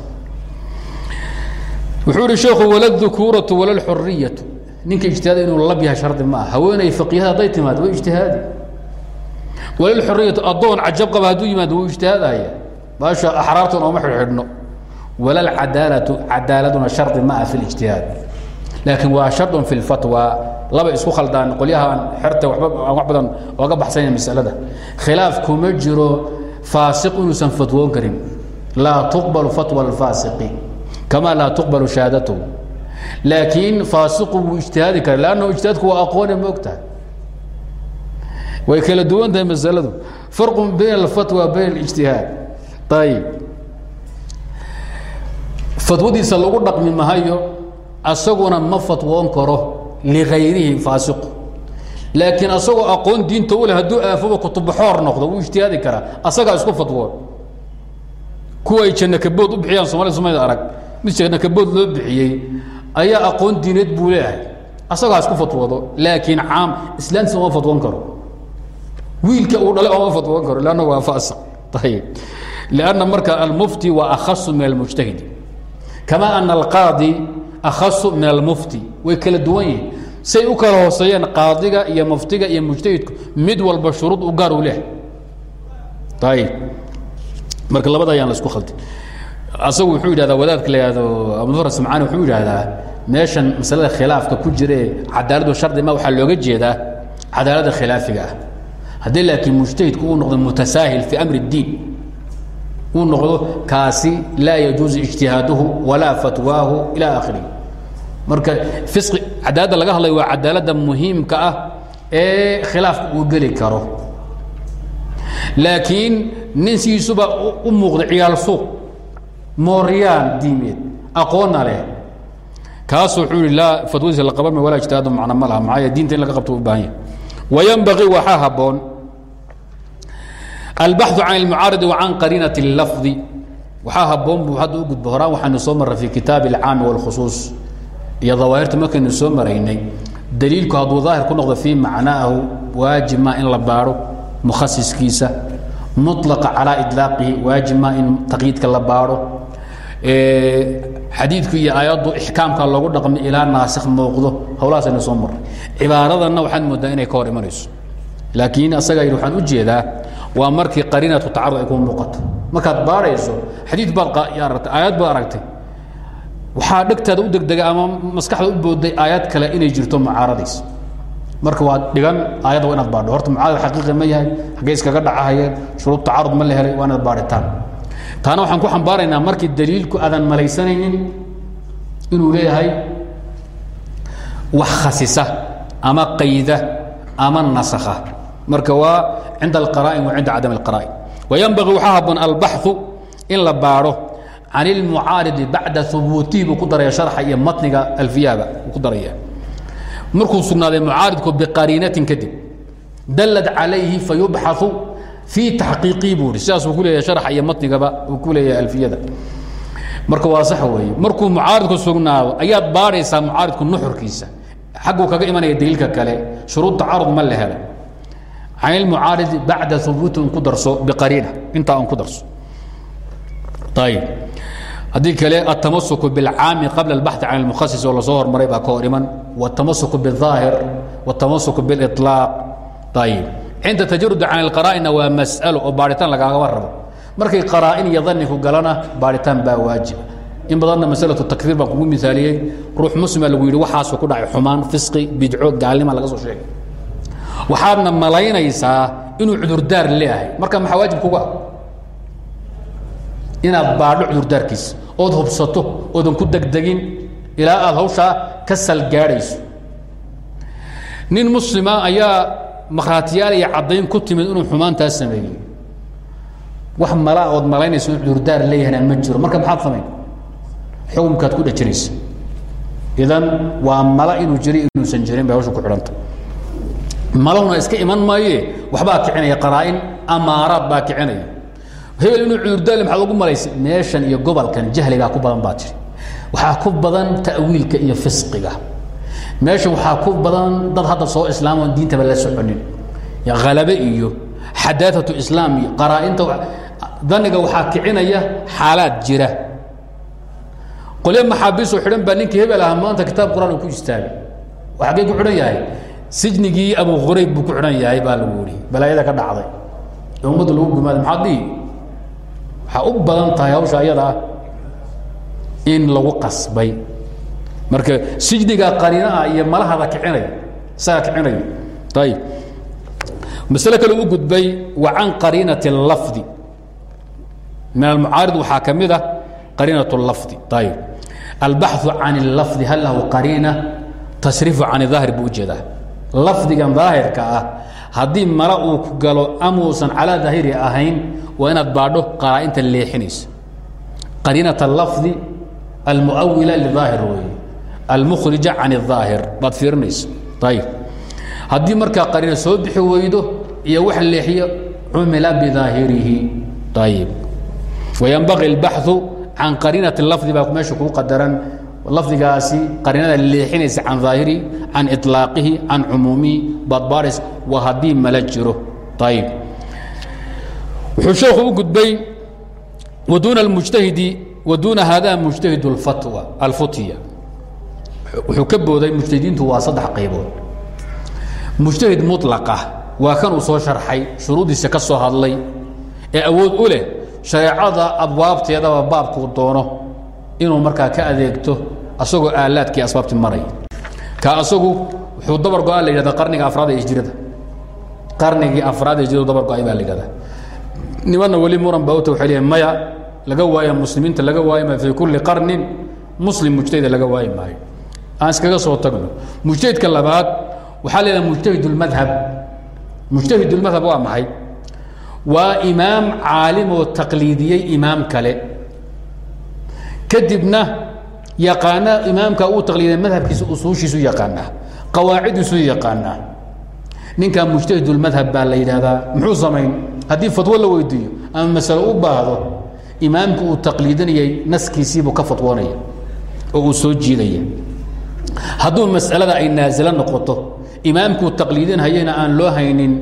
wuxuu ihi sheekhu wala الذukuuraةu wala الxuriyaةu ninka اجtihaada inuu lab yahay shardi ma ah haweeney فaqihada hadday timaado way اجtihaadi wala الxuriyaةu adoon cajab qaba hadduu yimaado wuu اجtihaadaya meesha axraartuna uma xidhxidhno wala cadaalatu cadaaladuna shardi ma ah fi lijtihaad laakiin waa shardun fi lfatwa laba isku khaldaan qolyahaan xerta aan wax badan oga baxsanya masalada. Khilaaf kuma jiro faasiq inuusan fatwoon karin. Laa tuqbalu fatwa alfaasiqi kamaa laa tuqbalu shahaadatahu laakiin faasiqu wuu ijtihaadi kara lanna ijtihaadku waa aqoone ma way kala duwan tahay masaladu. Farqun bayna alfatwa bayna alijtihaad ayib fatwadiisa lagu dhaqmi mahayo asaguna ma fatwoon karo ligayrihi faasiqu laakiin asagoo aqoon diinta u leh hadduu aafoba kutubaxoor noqdo wuu ijtihaadi karaa. Asagaa isku fatwoon kuwa ay janno kabood u bixiyaan somalida somalida arag. Mid janno kabood loo bixiyey ayaa aqoon diineed buu leeyahay. Asagaa isku fatwoodo laakiin caam islaamtiisa uma fatwoon karo. Wiilka uu dhalay oma fatwoon karo lanna waa faasiq. Ayib lianna marka almufti waa akhasu min almujtahidi kama ana alqaadi akhasu min almufti way kala duwan yihiin say u kala hooseeyeen qaadiga iyo muftiga iyo mujtahidku mid walba shuruud u gaar u leh ayib marka labada ayaan la khaldin asagu wuxuu yidhahdaa wadaadka la yihahdo abudufar samcaani wuxuu yidhahdaa meeshan masalada khilaafka ku jira ee cadaaladu shardi ma waxaa looga jeedaa cadaalada khilaafiga ah haddii laakiin mujtahidku uu noqdo mutasaahil fi amri اdiin uu noqdo kaasi laa yajuuzu ijtihaaduhu walaa fatwaahu ilى akhirih marka fisqi cadaaladda laga hadlayo waa cadaaladda muhiimka ah ee khilaafka uu geli karo. Laakiin nin siisuba u muuqda ciyaal suuq mooryaan diimeed aqoonna leh. Kaas wuxuu yihi laa fatwadiisa la qaban walaa ijtihaadu macna ma laha maxaa diinta in laga qabto u baahan yahay. Wayanbagii waxaa habboon albaxu can ilmucaaridi wa can qariinati lafdi waxaa haboon buu hadda u gudbo horaan waxaanu soo marray fi kitaabi alcaami wاlkhusuus iyo dawaahirta markaynu soo maraynay daliilku hadduu daahir ku noqdo fii macnaahu waajib maa in la baaro mukhasiskiisa mulaqa calaa idlaaqihi waajib maa in taqyiidka la baaro xadiidku iyo aayaddu ixkaamka loogu dhaqmi ilaa naasikh muuqdo howlahaasaynu soo marray. Cibaaradanna waxaad moodaa inay ka hor imanayso. Laakiin asagaa yidhi waxaan u jeedaa waa markii qariinatu tacarud ay ku muuqato. Markaad baadhayso xadiid baad aragtay aayad baad aragtay. Waxaa dhegtaada u degdega ama maskaxda u booday aayad kale inay jirto mucaaradaysa marka waa dhigan aayadda waa inaad baadho. Horta mucaarad xaqiiqi ma yahay xaggee iskaga dhacahayeen shuruud tacarud ma la helay waa inaad baadhitaan taana waxaan ku xambaaraynaa markii daliilku aadan malaysanaynin inuu leeyahay wax khasisa ama qayda ama nasakha. Marka waa cinda alqaraa'in wa cinda cadam alqaraa'in wayanbagii waxaa haboon albaxu in la baadho can ilmucaaridi bacda hubuutihi buu ku daraya sharxa iyo matniga alfiyaaba buu ku daraya markuu sugnaaday mucaaridku biqariinatin kadib dallad calayhi fayubxau fii taxqiiqii buu ihi sidaasuu ku leeyahay sharxa iyo matnigaba uu ku leeyahay alfiyada marka waa sax weeye markuu mucaaridku sugnaado ayaad baadhaysaa mucaaridku nuxurkiisa xagguu kaga imanaya daliilka kale shuruud tacarud ma la helay can ilmucaaridi bacda hubuuti un ku darso biqariina intaa un ku darso ayib haddii kale atamasuku bilcaami qabla albaxi can almukhasis oo lasoo hormaray baa ka hor iman wاtamasuku biاظaahir wاtamasuku biاliطlaaq ayib cinda tajarudi can alqaraa'ina waa mas'alo oo baadhitaan lagaagaba rabo markay qaraa'in iyo daniku galana baadhitaan baa waajiba in badanna masalatu takfiir baan kugu misaaliyey ruux muslima lagu yidhi waxaasuu ku dhacay xumaan fisqi bidco gaalnima laga soo sheegay waxaadna malaynaysaa inuu cudurdaar leeyahay. Marka maxaa waajib kuga ah? Inaad baadho cudurdaarkiisa ood hubsato oodan ku degdegin ilaa aad hawshaa ka salgaadhayso. Nin muslima ayaa makhraatiyaal iyo caddayn ku timid inuu xumaantaa sameeyey. Wax malaa ood malaynayso in cudurdaar leeyahana ma jiro. Marka maxaad samayn xukumkaad ku dhajinaysa. Idan waa mala inuu jiri inuusan jirin bay hawsha ku xidhanta malahuna iska iman maaye waxbaa kicinaya qaraa'in amaaraad baa kicinaya. Hebel inuu cudurdaarle maxaad ugu malaysay meeshan iyo gobolkan jahligaa ku badan baa jiri. Waxaa ku badan ta'wiilka iyo fisqiga. Meeshan waxaa ku badan dad hadda soo islaamoon diintaba la soconin. Halabe iyo xadaatatu islaam iyo qaraa'inta daniga waxaa kicinaya xaalaad jira. Qolyo maxaabiisoo xidhan baa ninkii hebel ahaa maanta kitaab quraan uu ku istaagay. Xaggee ku xidhan yahay sijnigii abu qurayb buu ku xidhan yahay baa lagu yihi balaayada ka dhacday ee ummadda lagu gumaaday maxaad dhihi waxaa u badan tahay hawsha ayadaa in lagu qasbay marka sijniga qariinaha iyo malahada kicinaya isaga kicinaya ayib masale kale u gudbay wa can qariinati اlafdi min almucaarid waxaa ka mid ah qariinaة اlafdi ayib albaxثu can اlafdi hal lahu qariina tasrifu can اdaahir buu ujeedaa lafdigan daahirka ah haddii mala uu ku galo amuusan calaa daahiri ahayn waa inaad baadho qaraa-inta leexinaysa lafdi almuawila lidaahir weeye. Almukhrija can اdaahir baad fiirinaysa ayib haddii markaa qariina soo bixi weydo iyo wax leexiyo cumila bidaahirihi. Ayib wayanbaqi اlbaxu can qariinati lafdi baa meesha kuu qadaran lafdigaasi qariinada leexinaysa can daahirihi can iطlaaqihi can cumuumihi baad baadhaysa waa haddii mala jiro ayib wuxuu sheekhu u gudbay waduuna اlmujtahidi waduuna hada mujtahid اlfatwa alfutya wuxuu ka booday mujtahidiintu waa saddex qaybood mujtahid muطlaqa waa kan uu soo sharxay shuruuddiisa ka soo hadlay ee awood u leh shareecada abwaabteedaba baabkuu doono inuu markaa ka adeegto asagoo aalaadkii asbaabtii maraya ka asagu wuxuu dabar go-a la yidhahda qarniga afraad ee hijrada. Qarnigii afraad ee hijradu dabar go'ay baa la yidhahda nimanna weli muran baa uta waxay leeyahay maya laga waaya muslimiinta laga waayi maayo fii kulli qarnin muslim mujtahida laga waayi maayo. Aan iskaga soo tagno. Mujtahidka labaad waxaa la yidhaha mujtahid اlmadhab mujtahid اlmadhab waa maxay? Waa imaam caalim oo taqliidiyey imaam kale. Kadibna yaqaanaa imaamka uu taqliida madhabkiisa usuushiisu yaqaanaa qawaacidiisu yaqaanaa ninkaa mujtahidulmadhab baa la yidhaahdaa muxuu samayn? Haddii fatwo la weydiiyo ama masalo u baahdo imaamka uu taqliidinayay naskiisiibuu ka fatwoonaya oo uu soo jiidaya. Hadduu masalada ay naasilo noqoto imaamkuu taqliidin hayana aan loo haynin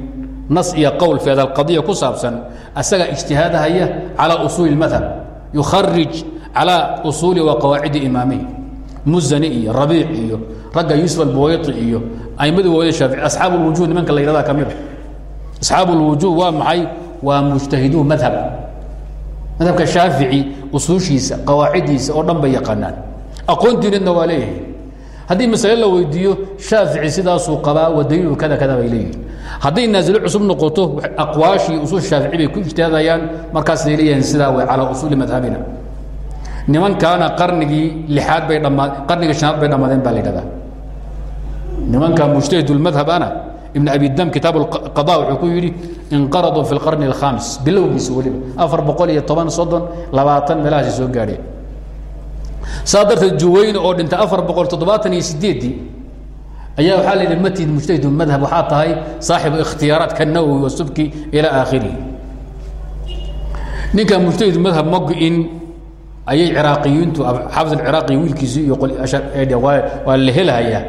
nas iyo qowl fi hada alqadiya ku saabsan asagaa ijtihaadahaya calaa usuuli اlmadhab yukharij calى usuuli wa qawaacidi imaamihi muzani iyo rabiic iyo ragga yuusuf albuwayti iyo aimmadii waaweyne shaafici asxaab اlwujuh nimanka la yihahda ka mida asxaab اlwujuh waa maxay waa mujtahiduu madhab madhabka shaafici usuushiisa qawaaciddiisa oo dhan bay yaqaanaan aqoon diinadna waa leeyahay haddii masale la weydiiyo shaafici sidaasuu qabaa wa daliilu kada kada bay leeyihin hadday naasilo cusub noqoto aqwaashii usuul shaafici bay ku ijtihaadayaan markaasay leeyihiin sidaa way calaa usuuli madhabina nimankaana qarnigii lixaad bay dhammaa qarnigii shanaad bay dhammaadeen baa la yidhahdaa. Nimanka mujtahidulmadhabana ibn abi dam kitaab qada wuxuu ku yidhi inqaraduu fi lqarni alkhamis bilowgiisa weliba. Afar boqol iyo toban soddon labaatan meelahaasi soo gaadheen saa darteed juwayne oo dhintay afar boqol toddobaatan iyo sideeddii ayaa waxaa la yidhi matid mujtahid madhab waxaa tahay saaxibu ikhtiyaaraat kanawowi wasubki ilaa aakhirihi. Ninka mujtahid madhab ma go-in ayay ciraaqiyiintu xaafid alciraaqi wiilkiisii iyo waa la helhayaa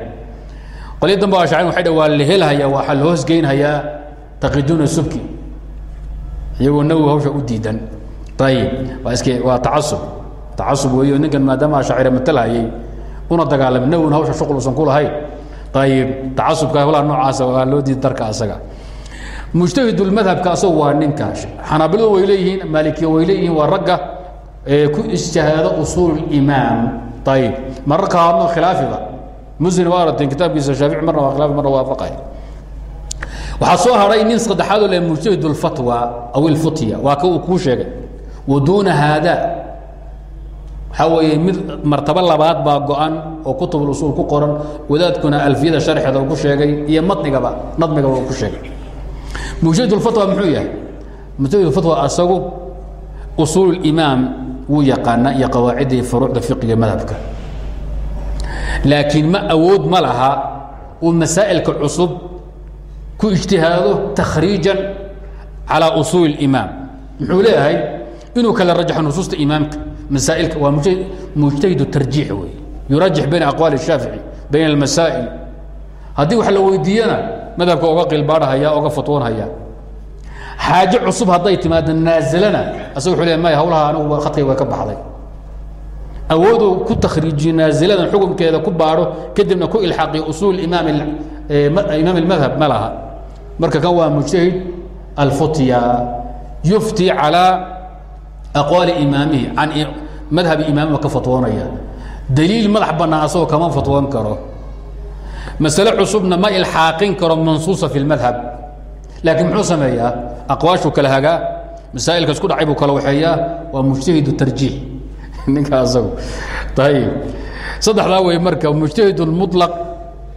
qolyo dambe ashacin waxay dhah waa la helhayaa waxaa la hoosgeynhayaa taqiduuna subki. Iyagoo nawowi hawsha u diidan. Ayib waa iske waa tacasub. Tacasub weeyo ninkan maadaama ashacira matalhayay una dagaalamay nawowna hawsha shuqul usan ku lahayn. Ayib tacasubka howlaha noocaasa waa loo diida darka asaga. Mujtahidulmadhabka asagu waa ninka. Xanaabiladu way leeyihiin maalikiya way leeyihiin waa ragga ku ijtihaado usuul imaam ayib mararka hadno khilaafiba muslim waa arateen kitaabkiisa shaafici marna waa khilaafi marna waafaqay waxaa soo hadhay nin saddexaadoo le mujtahid اlfatwa aw ilfutya waa ka uu kuu sheegay wa duuna haada waxaa weeye mid martabo labaad baa go-an oo kutub usuul ku qoran wadaadkuna alfiyada sharxeeda uu ku sheegay iyo matnigaba nadmigaba uu ku sheegay mujtahid اlfatwa muxuu yahay mujtahid اlfatwa asagu usuul imaam wuu yaqaana iyo qawaacidda iyo furuucda fiqiga madhabka laakiin ma awood ma laha uu masaa'ilka cusub ku ijtihaado takhriijan calى usuuli اimaam muxuu leeyahay inuu kala rajaxo nusuusta imaamka masaailka waa mujtahid tarjiix wey yurajix bayna aqwaali الshaafici bayna اlmasaa'il haddii wax la weydiiyana madhabka oga qilbaadhahaya oga fatwoonhaya xaaje cusub hadday timaado naasilana asaga wuxuu leeyahy maya hawlaha anigu khadkay way ka baxday awooduu ku takhriijiyo naasiladan xukunkeeda ku baadho kadibna ku ilxaaqiyo usuul imaam imaam اlmadhab ma laha marka kan waa mujtahid alfutya yufti calى aqwaali imaamihi can madhabi imaamima ka fatwoonaya daliil madax bannaan asagoo kama fatwoon karo masale cusubna ma ilxaaqin karo mansuusa fi اlmadhab laakiin muxuu sameeyaa aqwaashuu kala hagaa masaa'ilka isku dhacay buu kala waxeeyaa waa mujtahid tarjiix ninka asagu ayib saddexdaa wey marka mujtahid اlmuطlaq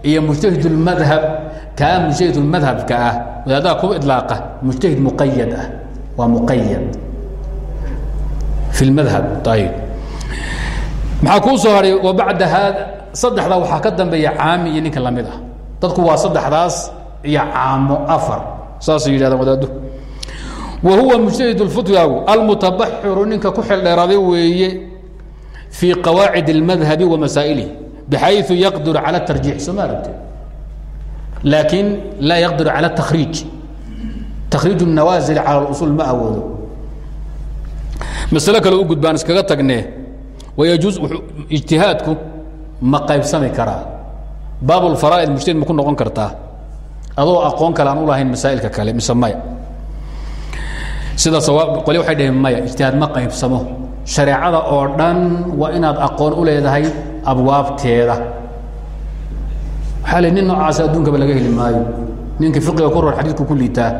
iyo mujtahid اlmadhab kaa mujtahid اlmadhabka ah wadaadaha ku idlaaqa mujtahid muqayad ah waa muqayad fi اlmadhab ayib maxaa kuu soo haray wa bacda haada saddexdaa waxaa ka dambeeya caami iyo ninka lamid ah dadku waa saddexdaas iyo caamo afar saasay yidhahdaan wadaadu wa huwa mujtahid اlfutyagu almutabaxiru ninka ku xeldheeraaday weeye fii qawaacid اlmadhabi wa masaa'ilihi bxayu yaqdiru calى الtarjiix soo ma aragte laakiin laa yaqdiru calى الtakriij takriij الnawaazil calى اusul ma awoodo masalo kale u gudbaan iskaga tagnee wayajuuz ijtihaadku ma qaybsami karaa baab اlfaraa'id mujtahid ma ku noqon kartaa adoo aqoon kale aan u lahayn masaa'ilka kale mise maya. Sida qole waxay dhaheen maya ijtihaad ma qaybsamo. Shareecada oo dhan waa inaad aqoon u leedahay abwaabteeda. Waxaa le nin noocaas adduunkaba laga heli maayo. Ninka fiqiga ku ror xadiidku ku liitaa.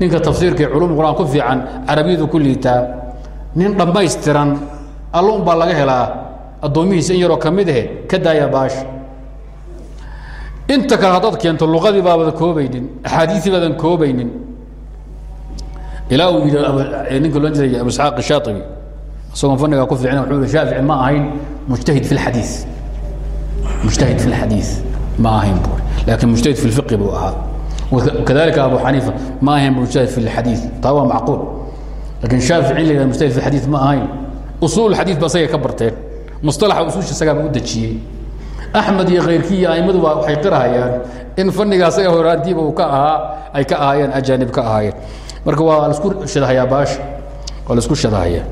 Ninka tafsiirka iyo culum quraan ku fiican carabiyadu ku liitaa. Nin dhammaystiran alla un baa laga helaa. Addoomihiisa in yaroo ka mid ahe ka daaya baasha inta kale haddaad keento luqadii baabadan koobaynin axaadiisii baadan koobaynin. Ilaa uu yidhi ninka loo jeedaya abu isxaaq shaaibi isagoon fannigaa ku fiicna wuxuu yihi shaafici ma ahayn mujtahid fi lxadiis mujtahid fi lxadiis ma ahayn buuri laakiin mujtahid fi lfiqi buu ahaa. Kadalika abu xaniifa ma ahayn mujtahid fi lxadiis taa waa macquul. Laakiin shaafici in la yidhahdo mujtahid fi lxadiis ma ahayn. Usuul xadiis ba asagay ka barteen. Mustalaxa usuusha isagaaba u dejiyey axmed iyo khayrkii iyo aimaduba waxay qirahayaan in fanniga asaga horaantiiba uu ka ahaa ay ka ahaayeen ajaanib ka ahaayeen marka waa la isku shadahayaa baasha waa la isku shadahayaa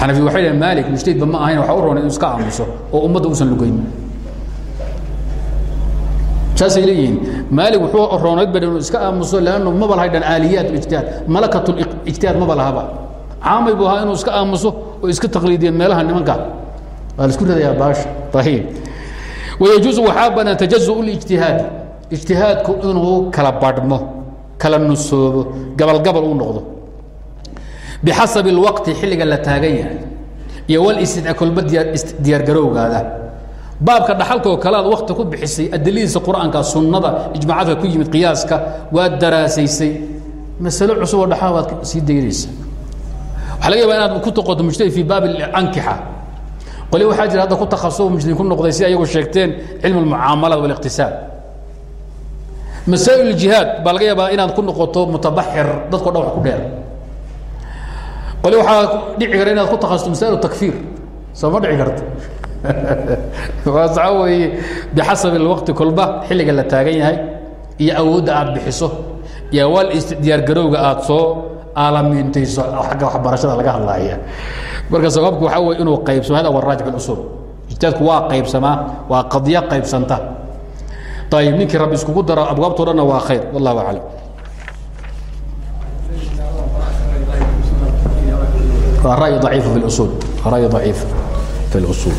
xanafi waxay dhaheen maalik mujtahidba ma ahayn waxa u roon inuu iska aamuso oo ummadda uusan lugayn saasay leeyihiin maalik wuxuu roonayd ba inuu iska aamuso lannu maba lahay dhan aaliyaat ijtihaad malakat ijtihaad maba lahaba caamay buu ahaa inuu iska aamuso oo iska taqliidiyeen meelaha nimanka waa la isku ridayaa baasha ayib wayajuusu waxaa banaan tajazu lijtihaadi ijtihaadku inuu kala badhmo kala nusoobo gabalgabal uu noqdo bixasabi اlwaqti xilliga la taagan yahay iyo wlistidca kolba diyaargarowgaada baabka dhaxalka oo kale aad wakti ku bixisay adiladiisa qur'aanka sunnada ijmaacadka ku yimid qiyaaska waad daraasaysay masalo cusub oo dhaxal waad sii daynaysa waxaa laga yaba inaad ku toqoto mujtahid fi baab ankixa qoli waxaa jira hadda ku takhaso mujtahid ku noqday si ayagu sheegteen cilmu almucaamalaat wاliqtisaad masaa'il jihaad baa laga yaabaa inaad ku noqoto mutabaxir dadko dhan wax ku dheer. Qoli waxaa dhici kara inaad ku takhasusto masaa'il takfiir. Soo ma dhici karto? Waxa weeye. Bixasab اlwaqti kolba xilliga la taagan yahay iyo awoodda aad bixiso iyo wal diyaargarowga aad soo aalamiintayso agga waxbarashada laga hadlaya marka sababku waxaa wey inuu qaybsamo hada wa raajix usul ijtihaadku waa qaybsamaa waa qadiyo qaybsanta. Ayib ninkii rabbi iskugu daro abwaabto dhanna waa khayr wallahu aclam. Ray aciif i usul ray aciif fi اlusul